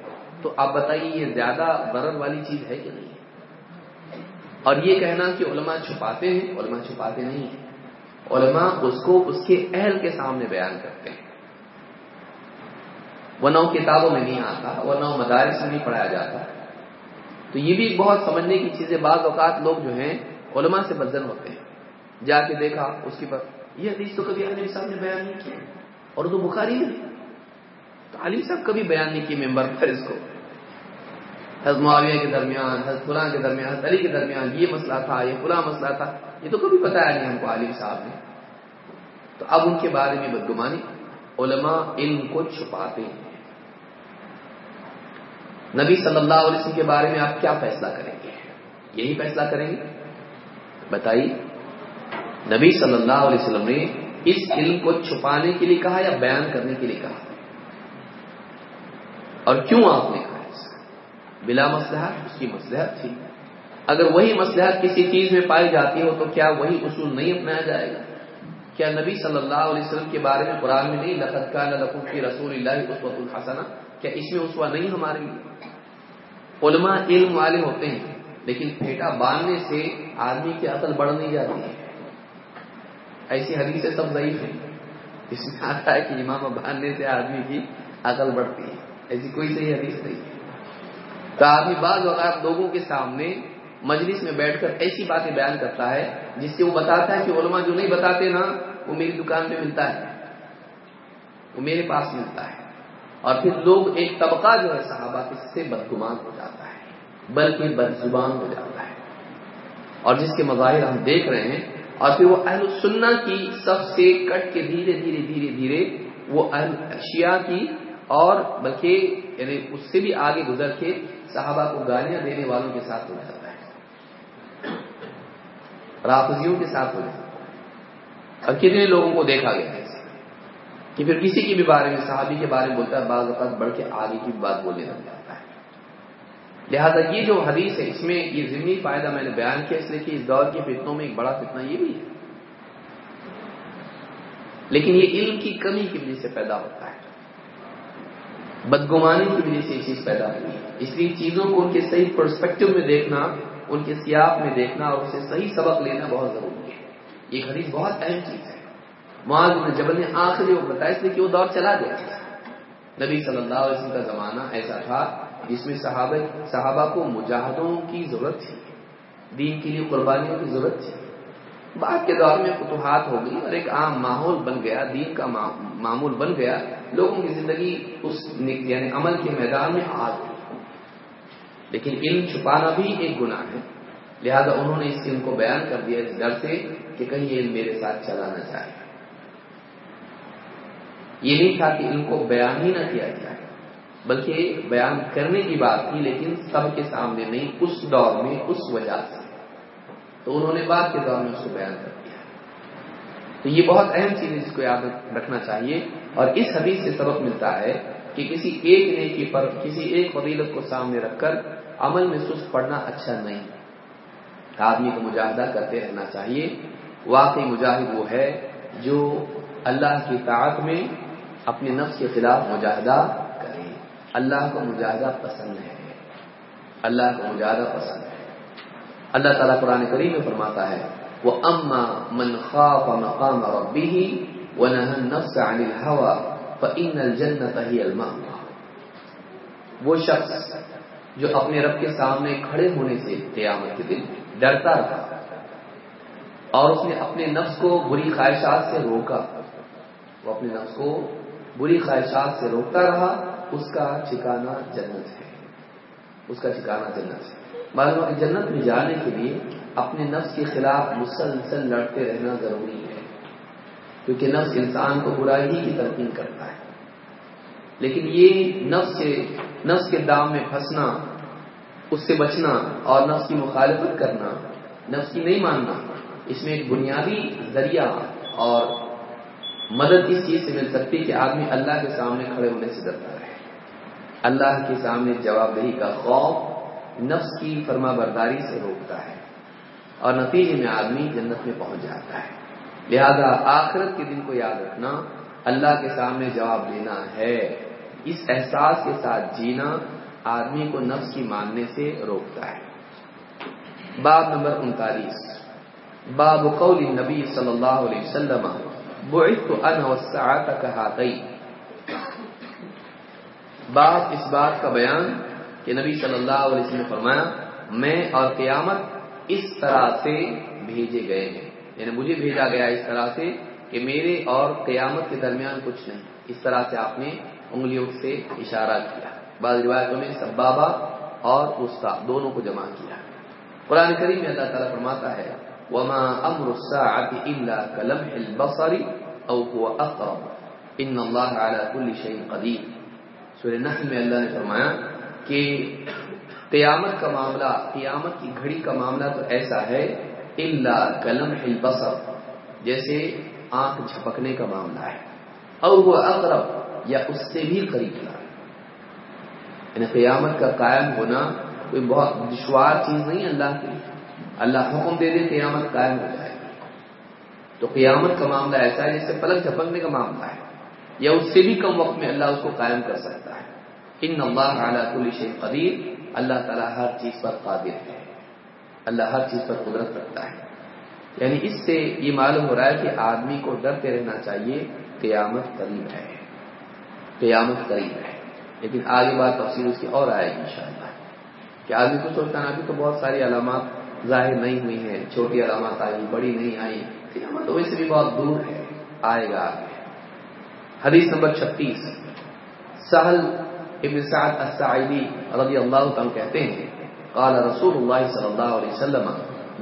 تو آپ بتائیے یہ زیادہ برر والی چیز ہے کہ نہیں؟ اور یہ کہنا کہ علماء چھپاتے ہیں، علماء چھپاتے نہیں ہیں۔ علماء اس کو اس کے اہل کے سامنے بیان کرتے ہیں۔ وہ نو کتابوں میں نہیں آتا، وہ نو مدارس میں نہیں پڑھایا جاتا۔ تو یہ بھی بہت سمجھنے کی چیزیں بعض اوقات لوگ جو ہیں علماء سے بدزن ہوتے ہیں۔ جا کے دیکھا اس کے بعد، یہ حدیث تو کبھی عالم صاحب نے بیان نہیں کیا اور تو بخاری میں تو عالم صاحب کبھی بیان نہیں کیے ممبر پر اس کو۔ حضرت معاویہ کے درمیان، حضرت فلاں کے درمیان، حضرت علی کے درمیان یہ مسئلہ تھا، یہ فلاں مسئلہ تھا، یہ تو کبھی بتایا نہیں ہم کو عالم صاحب نے۔ تو اب ان کے بارے میں بدگمانی علماء علم کو چھپاتے ہیں۔ نبی صلی اللہ علیہ وسلم کے بارے میں آپ کیا فیصلہ کریں گے؟ یہی فیصلہ کریں گے؟ بتائیے، نبی صلی اللہ علیہ وسلم نے اس علم کو چھپانے کے لیے کہا یا بیان کرنے کے لیے کہا؟ اور کیوں آپ نے کہا؟ بلا مسلحت اس کی مسلحت تھی۔ اگر وہی مسلحت کسی چیز میں پائی جاتی ہو، تو کیا وہی اصول نہیں اپنایا جائے گا؟ کیا نبی صلی اللہ علیہ وسلم کے بارے میں قرآن میں نہیں لقت کا لقم کی رسول اللہ عصوت الحسنہ کیا اس میں اسوا نہیں ہمارے لیے؟ علماء علم والے ہوتے ہیں، لیکن پھیٹا باندھنے سے آدمی کی عقل بڑھ نہیں جاتی ہے۔ ایسی حدیثیں سب ضعیف ہیں۔ اس میں آتا ہے کہ امام باندھنے سے آدمی کی عقل بڑھتی ہے۔ ایسی کوئی صحیح حدیث نہیں۔ تو آدمی بعض اوقات لوگوں کے سامنے مجلس میں بیٹھ کر ایسی باتیں بیان کرتا ہے، جس سے وہ بتاتا ہے کہ علماء جو نہیں بتاتے نا، وہ میری دکان پہ ملتا ہے۔ وہ میرے پاس ملتا ہے۔ اور پھر لوگ ایک طبقہ جو ہے صحابہ اس سے بدگمان ہو جاتا ہے، بلکہ بد زبان ہو جاتا ہے۔ اور جس کے مظاہر ہم دیکھ رہے ہیں، اور پھر وہ اہل سننا کی سب سے کٹ کے دھیرے دھیرے دھیرے دھیرے وہ اہل اشیاء کی اور بلکہ یعنی اس سے بھی آگے گزر کے صحابہ کو گالیاں دینے والوں کے ساتھ ہو جاتا ہے۔ رافضیوں کے ساتھ ہو جاتا ہے۔ اور کتنے لوگوں کو دیکھا گیا ہے کہ پھر کسی کے بھی بارے میں، صحابی کے بارے میں بولتا ہے، بعض اوقات بڑھ کے آگے کی بات بولنے لگ جاتا ہے۔ لہذا یہ جو حدیث ہے، اس میں یہ ضمنی فائدہ میں نے بیان کیا، اس لیے کہ اس دور کے فتنوں میں ایک بڑا فتنہ یہ بھی ہے۔ لیکن یہ علم کی کمی کی وجہ سے پیدا ہوتا ہے۔ بدگمانی کی وجہ سے یہ چیز پیدا ہوئی۔ اس لیے چیزوں کو ان کے صحیح پرسپیکٹو میں دیکھنا، ان کے سیاق میں دیکھنا اور اسے صحیح سبق لینا بہت ضروری ہے۔ یہ حدیث بہت اہم چیز ہے۔ معاذ بن جبل نے آخری وہ بتایا اس لیے کہ وہ دور چلا گیا۔ نبی صلی اللہ علیہ وسلم کا زمانہ ایسا تھا جس میں صحابہ صحابہ کو مجاہدوں کی ضرورت تھی۔ دین کے لیے قربانیوں کی ضرورت تھی۔ بعد کے دور میں فتوحات ہو گئی اور ایک عام ماحول بن گیا، دین کا معمول بن گیا۔ لوگوں کی زندگی اس یعنی عمل کے میدان میں آ گئی لیکن علم چھپانا بھی ایک گناہ ہے۔ لہذا انہوں نے اس علم کو بیان کر دیا اس ڈر سے کہ کہیں یہ میرے ساتھ چلا نہ جائے۔ یہ نہیں تھا کہ ان کو بیان ہی نہ کیا جائے، بلکہ بیان کرنے کی بات تھی، لیکن سب کے سامنے نہیں، اس دور میں، اس وجہ سے۔ تو انہوں نے بعد کے دور میں اس کو بیان کر دیا۔ تو یہ بہت اہم چیز اس کو یاد رکھنا چاہیے اور اس حدیث سے سبق ملتا ہے کہ کسی ایک نیکی پر، کسی ایک فضیلت کو سامنے رکھ کر عمل میں سست پڑنا اچھا نہیں۔ آدمی کو مجاہدہ کرتے رہنا چاہیے۔ واقعی مجاہد وہ ہے جو اللہ کی طاعت میں اپنے نفس کے خلاف مجاہدہ کرے۔ اللہ کو مجاہدہ پسند ہے۔ اللہ کو مجاہدہ پسند ہے۔ اللہ تعالیٰ قرآن کریم میں فرماتا ہے وہ اما من خاف مقام ربه ونهى النفس عن الهوى فإن الجنة هي المأوى۔ وہ شخص جو اپنے رب کے سامنے کھڑے ہونے سے قیامت کے دن ڈرتا رہا اور اس نے اپنے نفس کو بری خواہشات سے روکا، وہ اپنے نفس کو بری خواہشات سے روکتا رہا، اس کا ٹھکانا جنت ہے۔ اس کا ٹھکانا جنت ہے۔ معلوم جنت میں جانے کے لیے اپنے نفس کے خلاف مسلسل لڑتے رہنا ضروری ہے، کیونکہ نفس انسان کو برائی کی ترقی کرتا ہے۔ لیکن یہ نفس سے، نفس کے دام میں پھنسنا، اس سے بچنا اور نفس کی مخالفت کرنا، نفس کی نہیں ماننا، اس میں ایک بنیادی ذریعہ اور مدد اس چیز سے مل سکتی کہ آدمی اللہ کے سامنے کھڑے ہونے سے ڈرتا رہے۔ اللہ کے سامنے جواب دہی کا خوف نفس کی فرما برداری سے روکتا ہے۔ اور نتیجے میں آدمی جنت میں پہنچ جاتا ہے۔ لہذا آخرت کے دن کو یاد رکھنا اللہ کے سامنے جواب دینا ہے۔ اس احساس کے ساتھ جینا آدمی کو نفس کی ماننے سے روکتا ہے۔ باب نمبر انتالیس۔ باب قول نبی صلی اللہ علیہ وسلم، بعثت انا والساعه كهاتين باب اس بات کا بیان کہ نبی صلی اللہ علیہ وسلم نے فرمایا، میں اور قیامت اس طرح سے بھیجے گئے ہیں۔ یعنی مجھے بھیجا گیا اس طرح سے کہ میرے اور قیامت کے درمیان کچھ نہیں۔ اس طرح سے آپ نے انگلیوں سے اشارہ کیا۔ بعض روایتوں میں سبابا اور استا دونوں کو جمع کیا۔ قرآن کریم میں اللہ تعالیٰ فرماتا ہے، وما امر الساعة الا كلمح البصر او هو اقرب ان الله على كل شيء قدير۔ سورہ نحل میں اللہ نے فرمایا کہ قیامت کا معاملہ، قیامت کی گھڑی کا معاملہ تو ایسا ہے، الا كلمح البصر، جیسے آنکھ جھپکنے کا معاملہ ہے۔ او هو اقرب، یا اس سے بھی قریب ہے یعنی قیامت کا قائم ہونا کوئی بہت دشوار چیز نہیں اللہ کے لیے۔ اللہ حکم دے دے، قیامت قائم ہو جائے۔ گی تو قیامت کا معاملہ ایسا ہے جس سے پلک جھپکنے کا معاملہ ہے۔ یا اس سے بھی کم وقت میں اللہ اس کو قائم کر سکتا ہے۔ ان اللہ اعلیٰ کل شیخ قدیر۔ اللہ تعالیٰ ہر چیز پر قادر ہے۔ اللہ ہر چیز پر قدرت رکھتا ہے۔ یعنی اس سے یہ معلوم ہو رہا ہے کہ آدمی کو ڈرتے رہنا چاہیے، قیامت قریب ہے۔ قیامت قریب ہے۔ لیکن آگے بات تفصیل اس کی اور آئے گی انشاءاللہ۔ کہ آدمی کو سوچتا ہے ابھی تو بہت ساری علامات ظاہر نہیں ہوئی ہیں، چھوٹی علامات آئی، بڑی نہیں آئی۔ قیامت ویسے بھی بہت دور ہے، آئے گا آگے۔ حدیث نمبر چھتیس۔ سہل ابن سعد السعیدی رضی اللہ عنہ کہتے ہیں، قال رسول اللہ صلی اللہ علیہ وسلم،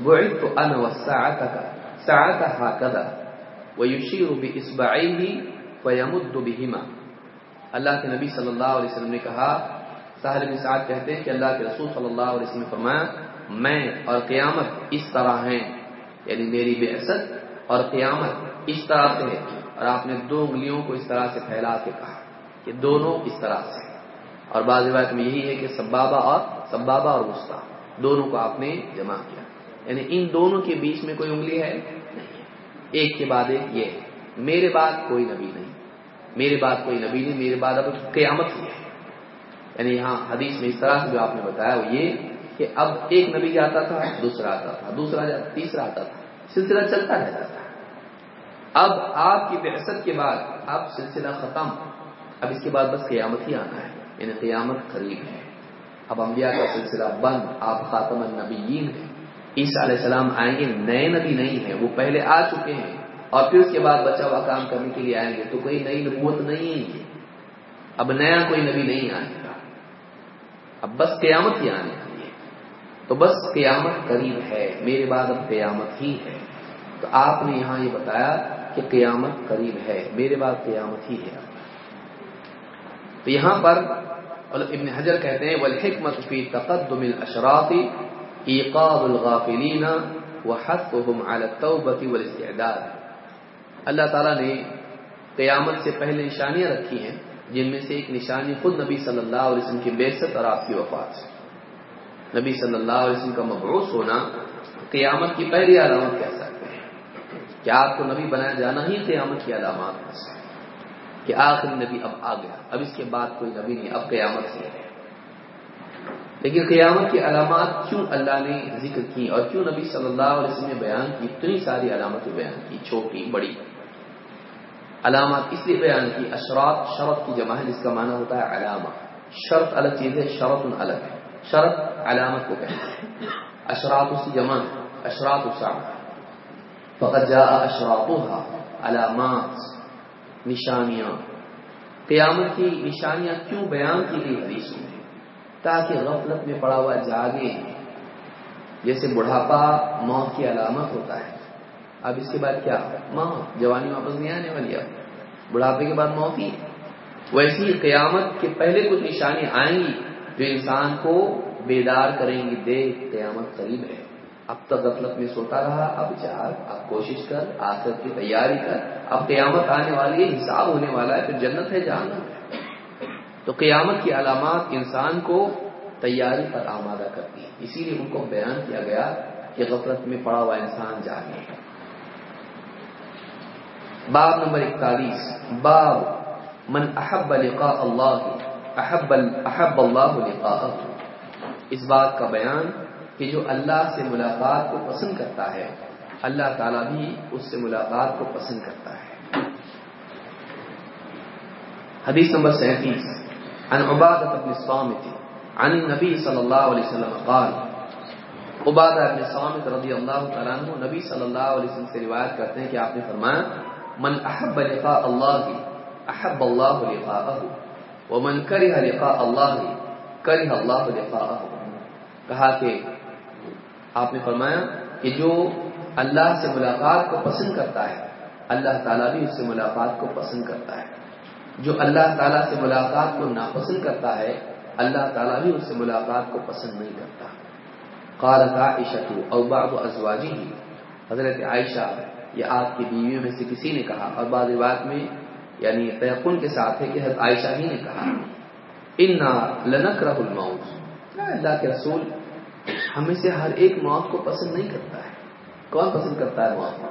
بعثت انا والساعة ساعة هكذا ويشير باصبعيه فيمد بهما اللہ کے نبی صلی اللہ علیہ وسلم نے کہا ساحل بن سعد کہتے ہیں کہ اللہ کے رسول صلی اللہ علیہ وسلم نے فرمایا، میں اور قیامت اس طرح ہیں یعنی میری بے اور قیامت اس طرح سے ہے، اور آپ نے دو انگلیوں کو اس طرح سے پھیلا کے کہا کہ دونوں اس طرح سے اور بعض روایت میں یہی ہے کہ سبابا اور سبابا اور غصہ، دونوں کو آپ نے جمع کیا۔ یعنی ان دونوں کے بیچ میں کوئی انگلی ہے؟ نہیں ایک کے بعد ایک یہ ہے، میرے بعد کوئی نبی نہیں۔ میرے بعد کوئی نبی نہیں، میرے بعد اب قیامت ہی ہے۔ یعنی یہاں حدیث میں اس طرح سے جو آپ نے بتایا وہ یہ کہ اب ایک نبی جاتا تھا، دوسرا آتا تھا، دوسرا جاتا، تیسرا آتا تھا، سلسلہ چلتا رہتا تھا۔ اب آپ کی بحثت کے بعد اب سلسلہ ختم۔ اب اس کے بعد بس قیامت ہی آنا ہے۔ یعنی قیامت قریب ہے۔ اب انبیاء کا سلسلہ بند، آپ خاتم النبیین ہیں۔ عیسیٰ علیہ السلام آئیں گے، نئے نبی نہیں ہیں، وہ پہلے آ چکے ہیں۔ اور پھر اس کے بعد بچا ہوا کام کرنے کے لیے آئیں گے، تو کوئی نئی نبوت نہیں ہے اب نیا کوئی نبی نہیں آئے گا اب بس قیامت ہی آنے والی ہے۔ تو بس قیامت قریب ہے، میرے بعد اب قیامت ہی ہے۔ تو آپ نے یہاں یہ بتایا کہ قیامت قریب ہے، میرے بعد قیامت ہی ہے۔ تو یہاں پر مطلب ابن حجر کہتے ہیں والحکمت فی تقدم الاشراط ایقاظ الغافلین وحثهم على التوبة والاستعداد۔ اللہ تعالیٰ نے قیامت سے پہلے نشانیاں رکھی ہیں، جن میں سے ایک نشانی خود نبی صلی اللہ علیہ وسلم کی بےست اور آپ کی وفات سے۔ نبی صلی اللہ علیہ وسلم کا مبعوث ہونا قیامت کی پہلی علامت کہہ سکتے ہیں۔ کہ آپ کو نبی بنایا جانا ہی قیامت کی علامات میں سے؟ کہ آخری نبی اب آ گیا۔ اب اس کے بعد کوئی نبی نہیں، اب قیامت ہی ہے۔ لیکن قیامت کی علامات کیوں اللہ نے ذکر کی اور کیوں نبی صلی اللہ علیہ وسلم نے بیان کی؟ اتنی ساری علامتیں بیان کی، چھوٹی، بڑی۔ علامات اس لیے بیان کی، اشراط، شرط کی جمع ہے، جس کا معنی ہوتا ہے علامہ۔ شرط الگ چیز ہے شرط الگ ہے۔ شرط علامت کو کہتے ہیں۔ اشراط اس کی جمع اشراط اسام فقط جا اشراط علامات۔ نشانیاں۔ قیامت کی نشانیاں کیوں بیان کی گئی حدیثوں میں؟ تاکہ غفلت میں پڑا ہوا جاگے۔ جیسے بڑھاپا موت کی علامت ہوتا ہے۔ اب اس کے بعد کیا؟ ماں، جوانی واپس نہیں آنے والی اب۔ بڑھاپے کے بعد موت ہی۔ ویسی قیامت کے پہلے کچھ نشانی آئیں گی جو انسان کو بیدار کریں گی۔ دیکھ، قیامت قریب ہے۔ اب تک غفلت میں سوتا رہا، اب جاگ اب کوشش کر آخر کی تیاری کر، اب قیامت آنے والی ہے، حساب ہونے والا ہے، پھر جنت ہے جانا تو قیامت کی علامات انسان کو تیاری پر آمادہ کرتی ہیں۔ اسی لیے ان کو بیان کیا گیا کہ غفلت میں پڑا ہوا انسان جاگے باب نمبر اکتالیس۔ باب من احب لقاء اللہ، احب احب اللہ لقاء اس بات کا بیان کہ جو اللہ سے ملاقات کو پسند کرتا ہے، اللہ تعالیٰ بھی اس سے ملاقات کو پسند کرتا ہے۔ حدیث نمبر سینتیس۔ عن عبادة بن الصامت عن النبي صلى الله عليه وسلم قال، عبادہ بن صامت رضی اللہ تعالیٰ عنہ نبی صلی اللہ علیہ وسلم سے روایت کرتے ہیں کہ آپ نے فرمایا، من احب لقاء اللہ، احب اللہ لقاءه ومن کرہ لقاء اللہ کرہ اللہ لقاءه کہا کہ آپ نے فرمایا کہ جو اللہ سے ملاقات کو پسند کرتا ہے، اللہ تعالیٰ بھی اس سے ملاقات کو پسند کرتا ہے۔ جو اللہ تعالیٰ سے ملاقات کو ناپسند کرتا ہے، اللہ تعالیٰ بھی اس سے ملاقات کو پسند نہیں کرتا۔ قالت عائشہ او بعض ازواجی ہی حضرت عائشہ یا آپ کی بیویوں میں سے کسی نے کہا۔ اور بعض بات میں یعنی تیقن کے ساتھ ہے کہ حضرت عائشہ ہی نے کہا۔ انا لنکرہ الموت۔ اللہ کے رسول ہمیں سے ہر ایک موت کو پسند نہیں کرتا ہے۔ کون پسند کرتا ہے موت؟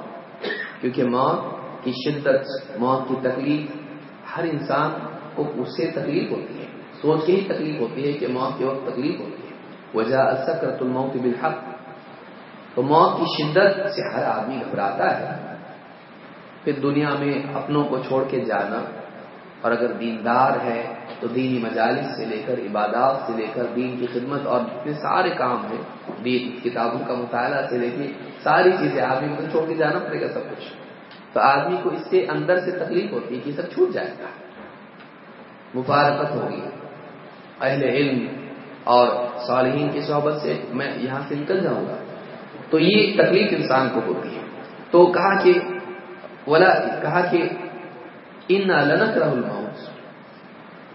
کیونکہ موت کی شدت، موت کی تکلیف ہر انسان کو اس سے تکلیف ہوتی ہے، سوچ کے ہی تکلیف ہوتی ہے کہ موت کے وقت تکلیف ہوتی ہے۔ وجہ سکرت الموت بالحق۔ تو موت کی شدت سے ہر آدمی گھبراتا ہے۔ پھر دنیا میں اپنوں کو چھوڑ کے جانا، اور اگر دیندار ہے تو دینی مجالس سے لے کر عبادات سے لے کر دین کی خدمت اور جتنے سارے کام ہیں، دین، کتابوں کا مطالعہ سے لے کے ساری چیزیں آدمی کو چھوڑ کے جانا پڑے گا سب کچھ۔ تو آدمی کو اس سے اندر سے تکلیف ہوتی ہے کہ سب چھوٹ جائے گا۔ مفارقت ہوگی۔ اہل علم اور صالحین کی صحبت سے میں یہاں سے نکل جاؤں گا۔ تو یہ تکلیف انسان کو ہوتی ہے۔ تو کہا کہ ولا کہا کہ ان لنک رہ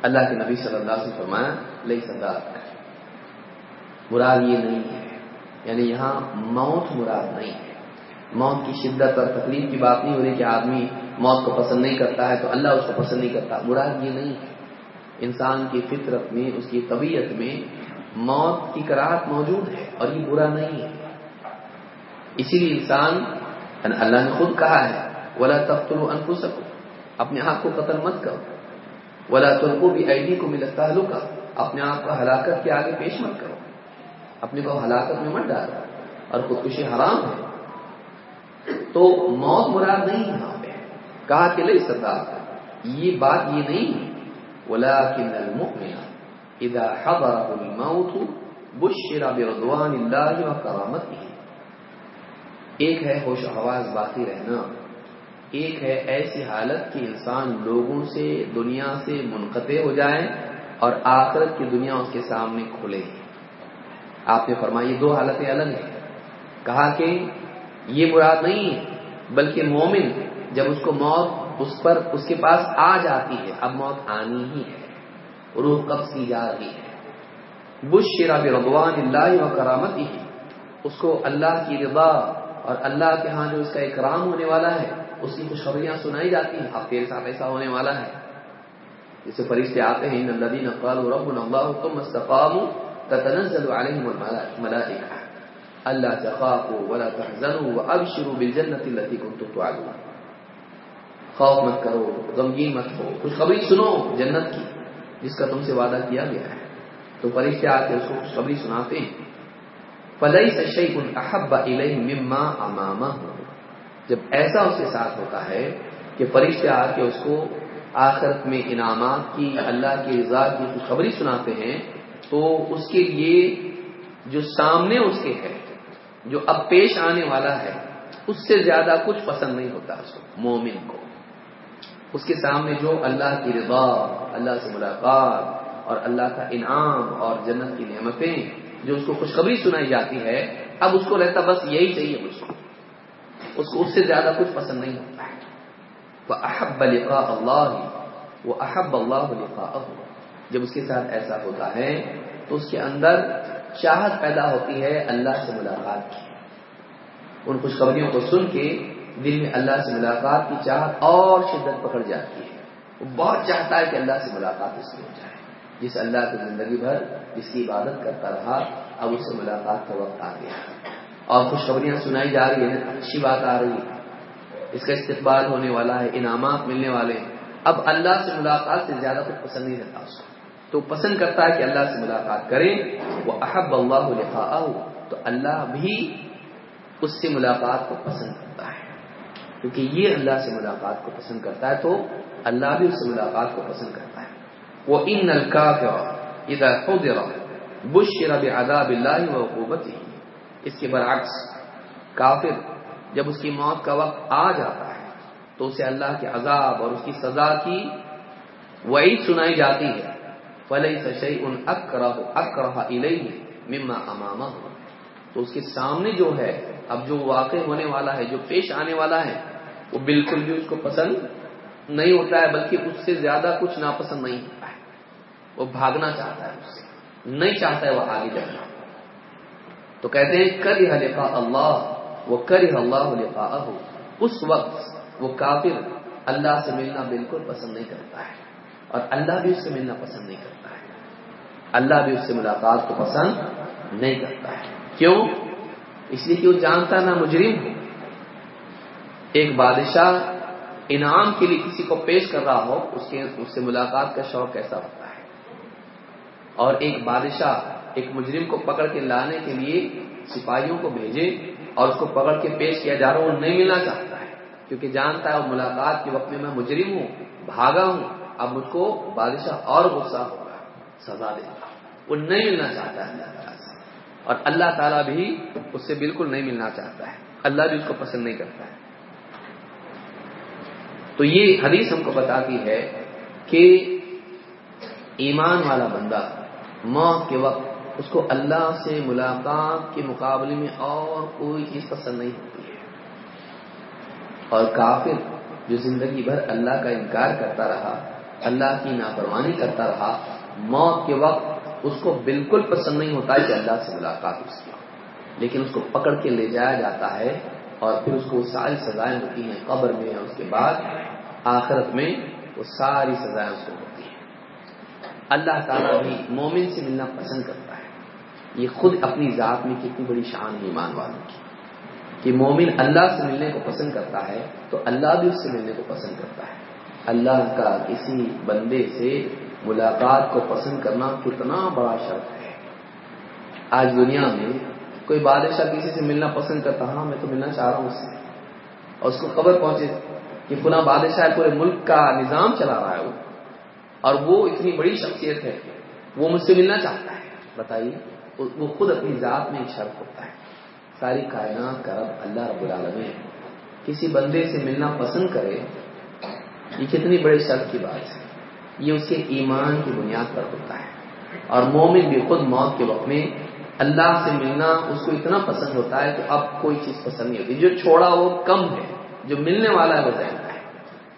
اللہ کے نبی صلی اللہ علیہ وسلم فرمایا، لئی صداق. مراد یہ نہیں ہے۔ یعنی یہاں موت مراد نہیں ہے۔ موت کی شدت اور تکلیف کی بات نہیں ہو رہی کہ آدمی موت کو پسند نہیں کرتا ہے تو اللہ اس کو پسند نہیں کرتا۔ مراد یہ نہیں ہے۔ انسان کی فطرت میں، اس کی طبیعت میں موت کی کراہت موجود ہے اور یہ برا نہیں ہے۔ اسی لیے انسان یعنی اللہ نے خود کہا ہے، ولا تختر انکو سکو اپنے آپ کو قتل مت کرو۔ ولا تلقو بھی ایڈی کو ملتا کا اپنے آپ کو ہلاکت کے آگے پیش مت کرو۔ اپنے کو ہلاکت میں مت ڈالو اور خودکشی حرام ہے۔ تو موت مراد نہیں یہاں پہ۔ کہا کہ لے ستا یہ بات یہ نہیں ہے۔ ولكن المؤمن اذا حضره الموت بشر برضوان الله وكرامته۔ ایک ہے ہوش و حواس، باقی رہنا۔ ایک ہے ایسی حالت کہ انسان لوگوں سے، دنیا سے منقطع ہو جائے اور آخرت کی دنیا اس کے سامنے کھلے۔ آپ نے فرمایا یہ دو حالتیں الگ ہیں۔ کہا کہ یہ مراد نہیں ہے، بلکہ مومن جب اس کو موت اس پر، اس کے پاس آ جاتی ہے، اب موت آنی ہی ہے، روح کب سی جا رہی ہے۔ بش شیرا رضوان اللہ و کرامت ہی اس کو اللہ کی رضا اور اللہ کے ہاں جو اس کا اکرام ہونے والا ہے اس کی خوشخبریاں سنائی جاتی ہیں۔ اب تیرے ساتھ ایسا ہونے والا ہے۔ جسے فرشتے آتے ہیں، ان الذين قالوا ربنا الله ثم استقاموا تتنزل عليهم الملائكه الا تخافوا ولا تحزنوا وابشروا بالجنه التي كنتم توعدون۔ خوف مت کرو، غمگین مت ہو۔ خوشخبری سنو جنت کی، جس کا تم سے وعدہ کیا گیا ہے۔ تو فرشتے آتے اس کو خوشخبری سناتے ہیں۔ فلئی شیخ احب الیہ مما امامہ جب ایسا اس کے ساتھ ہوتا ہے کہ فرشتے آ کے اس کو آخرت میں انعامات کی، اللہ کی رضا کی خوشخبری سناتے ہیں، تو اس کے لیے جو سامنے اس کے ہے، جو اب پیش آنے والا ہے، اس سے زیادہ کچھ پسند نہیں ہوتا اس کو، مومن کو۔ اس کے سامنے جو اللہ کی رضا، اللہ سے ملاقات اور اللہ کا انعام اور جنت کی نعمتیں، جو اس کو خوشخبری سنائی جاتی ہے، اب اس کو رہتا بس یہی چاہیے مجھ کو۔ اس کو اس سے زیادہ کچھ پسند نہیں ہوتا ہے۔ وہ احب لقاء اللہ وہ احب اللہ لقاء جب اس کے ساتھ ایسا ہوتا ہے، تو اس کے اندر چاہت پیدا ہوتی ہے اللہ سے ملاقات کی۔ ان خوشخبریوں کو سن کے دل میں اللہ سے ملاقات کی چاہت اور شدت پکڑ جاتی ہے۔ وہ بہت چاہتا ہے کہ اللہ سے ملاقات اس سے ہو جائے۔ جس اللہ کی زندگی بھر جس کی عبادت کرتا رہا، اب اس سے ملاقات کا وقت آ گیا۔ اور خوشخبریاں سنائی جا رہی ہیں، اچھی بات آ رہی ہے اس کا استقبال ہونے والا ہے، انعامات ملنے والے ہیں۔ اب اللہ سے ملاقات سے زیادہ کچھ پسند نہیں رہتا اس کو۔ تو پسند کرتا ہے کہ اللہ سے ملاقات کرے، وہ احب اللہ لقاء تو اللہ بھی اس سے ملاقات کو پسند کرتا ہے۔ کیونکہ یہ اللہ سے ملاقات کو پسند کرتا ہے، تو اللہ بھی اس سے ملاقات کو پسند کرتا ہے۔ وہ ان نلکا ادھر بش رب عذاب اللہ و ہی اس کے برعکس کافر جب اس کی موت کا وقت آ جاتا ہے تو اسے اللہ کے عذاب اور اس کی سزا کی وعید سنائی جاتی ہے۔ فلئی سشئی ان اکرہ اکرہ الہی مما امامہ تو اس کے سامنے جو ہے، اب جو واقع ہونے والا ہے، جو پیش آنے والا ہے، وہ بالکل بھی اس کو پسند نہیں ہوتا ہے، بلکہ اس سے زیادہ کچھ ناپسند نہیں ہوتا ہے۔ وہ بھاگنا چاہتا ہے اس سے۔ نہیں چاہتا ہے وہ آگے جانا۔ تو کہتے ہیں کر لقا اللہ وہ کر اللہ لقا اس وقت وہ کافر اللہ سے ملنا بالکل پسند نہیں کرتا ہے اور اللہ بھی اس سے ملنا پسند نہیں کرتا ہے۔ اللہ بھی اس سے ملاقات کو پسند نہیں کرتا ہے۔ کیوں؟ اس لیے کہ وہ جانتا نہ مجرم ہو ایک بادشاہ انعام کے لیے کسی کو پیش کر رہا ہو، اس کے، اس سے ملاقات کا شوق کیسا ہوتا ہے؟ اور ایک بادشاہ ایک مجرم کو پکڑ کے لانے کے لیے سپاہیوں کو بھیجے اور اس کو پکڑ کے پیش کیا جا رہا وہ نہیں ملنا چاہتا ہے۔ کیونکہ جانتا ہے وہ ملاقات کے وقت میں میں مجرم ہوں، بھاگا ہوں، اب مجھ کو بادشاہ اور غصہ ہوگا، سزا دے گا۔ وہ نہیں ملنا چاہتا ہے۔ اللہ تعالیٰ سے اور اللہ تعالیٰ بھی اس سے بالکل نہیں ملنا چاہتا ہے۔ اللہ بھی اس کو پسند نہیں کرتا ہے۔ تو یہ حدیث ہم کو بتاتی ہے کہ ایمان والا بندہ موت کے وقت اس کو اللہ سے ملاقات کے مقابلے میں اور کوئی چیز پسند نہیں ہوتی ہے۔ اور کافر جو زندگی بھر اللہ کا انکار کرتا رہا، اللہ کی نافرمانی کرتا رہا، موت کے وقت اس کو بالکل پسند نہیں ہوتا کہ اللہ سے ملاقات اس کی لیکن اس کو پکڑ کے لے جایا جاتا ہے اور پھر اس کو ساری سزائیں ہوتی ہیں، قبر میں اس کے بعد آخرت میں وہ ساری سزائیں اس کو ہوتی ہیں۔ اللہ تعالیٰ بھی مومن سے ملنا پسند کرتا ہے۔ یہ خود اپنی ذات میں کتنی بڑی شان ہے ایمان والوں کی۔ کہ مومن اللہ سے ملنے کو پسند کرتا ہے تو اللہ بھی اس سے ملنے کو پسند کرتا ہے۔ اللہ کا کسی بندے سے ملاقات کو پسند کرنا کتنا بڑا شرط ہے۔ آج دنیا میں کوئی بادشاہ کسی سے ملنا پسند کرتا ہاں میں تو ملنا چاہ رہا ہوں اس سے۔ اور اس کو خبر پہنچے کہ پناہ بادشاہ پورے ملک کا نظام چلا رہا ہے وہ۔ اور وہ اتنی بڑی شخصیت ہے، وہ مجھ سے ملنا چاہتا ہے۔ بتائیے۔ وہ خود اپنی ذات میں ایک شرط ہوتا ہے۔ ساری کائنات کا رب اللہ رب العالمین کسی بندے سے ملنا پسند کرے، یہ کتنی بڑی شرط کی بات ہے۔ یہ اس کے ایمان کی بنیاد پر ہوتا ہے۔ اور مومن بھی خود موت کے وقت میں اللہ سے ملنا اس کو اتنا پسند ہوتا ہے کہ اب کوئی چیز پسند نہیں ہوتی۔ جو چھوڑا وہ کم ہے، جو ملنے والا ہے وہ زیادہ ہے۔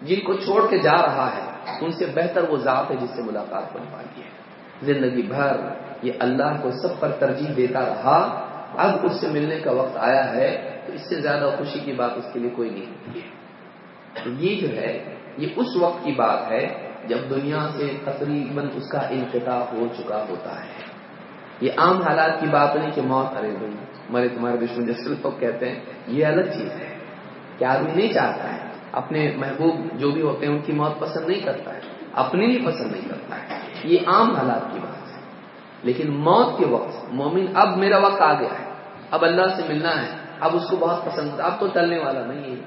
جن کو چھوڑ کے جا رہا ہے، ان سے بہتر وہ ذات ہے جس سے ملاقات بن پاتی ہے۔ زندگی بھر یہ اللہ کو سب پر ترجیح دیتا رہا، اب اس سے ملنے کا وقت آیا ہے، تو اس سے زیادہ خوشی کی بات اس کے لیے کوئی نہیں ہوتی ہے۔ یہ جو ہے، یہ اس وقت کی بات ہے جب دنیا سے تقریباً اس کا انقطاع ہو چکا ہوتا ہے۔ یہ عام حالات کی بات نہیں کہ موت، ارے بھائی، مرے تمہارے دشمن جیسے لوگ کہتے ہیں، یہ الگ چیز ہے۔ کہ آدمی نہیں چاہتا ہے، اپنے محبوب جو بھی ہوتے ہیں، ان کی موت پسند نہیں کرتا ہے اپنی بھی پسند نہیں کرتا ہے۔ یہ عام حالات کی بات ہے۔ لیکن موت کے وقت مومن اب میرا وقت آ گیا ہے۔ اب اللہ سے ملنا ہے۔ اب اس کو بہت پسند اب تو چلنے والا نہیں ہے۔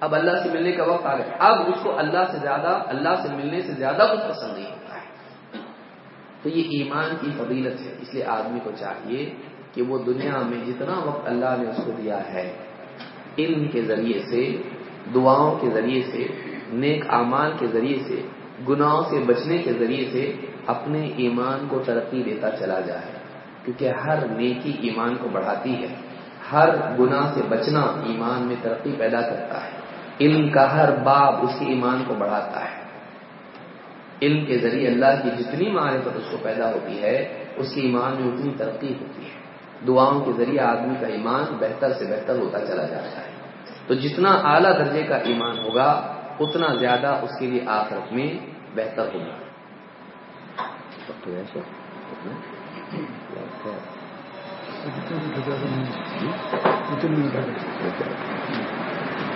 اب اللہ سے ملنے کا وقت آ گیا اب اس کو اللہ سے زیادہ اللہ سے ملنے سے زیادہ کچھ پسند نہیں ہوتا ہے۔ تو یہ ایمان کی فضیلت ہے۔ اس لیے آدمی کو چاہیے کہ وہ دنیا میں جتنا وقت اللہ نے اس کو دیا ہے، علم کے ذریعے سے، دعاؤں کے ذریعے سے، نیک اعمال کے ذریعے سے گناہوں سے بچنے کے ذریعے سے اپنے ایمان کو ترقی دیتا چلا جائے۔ کیونکہ ہر نیکی ایمان کو بڑھاتی ہے۔ ہر گناہ سے بچنا ایمان میں ترقی پیدا کرتا ہے۔ علم کا ہر باب اس کے ایمان کو بڑھاتا ہے۔ علم کے ذریعے اللہ کی جتنی معرفت اس کو پیدا ہوتی ہے، اس کے ایمان میں اتنی ترقی ہوتی ہے۔ دعاؤں کے ذریعے آدمی کا ایمان بہتر سے بہتر ہوتا چلا جاتا ہے۔ تو جتنا اعلیٰ درجے کا ایمان ہوگا، اتنا زیادہ اس کے لیے آخرت میں بہتر ہوگا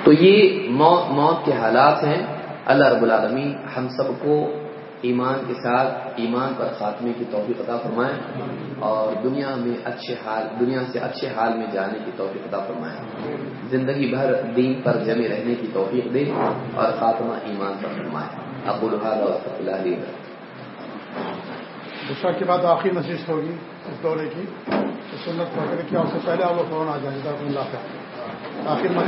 تو یہ موت موت کے حالات ہیں. اللہ رب العالمین ہم سب کو ایمان کے ساتھ ایمان پر خاتمے کی توفیق عطا فرمائے اور دنیا میں اچھے حال دنیا سے اچھے حال میں جانے کی توفیق عطا فرمائے. زندگی بھر دین پر جمے رہنے کی توفیق دے اور خاتمہ ایمان پر فرمائے. اقول هذا واستغفر الله لي. دوسرا کے بعد آخری نشست ہوگی اس دورے کی تو سنت پکڑ کیا اس سے پہلے آپ لوگ فون آ جائیں گے آخر نشست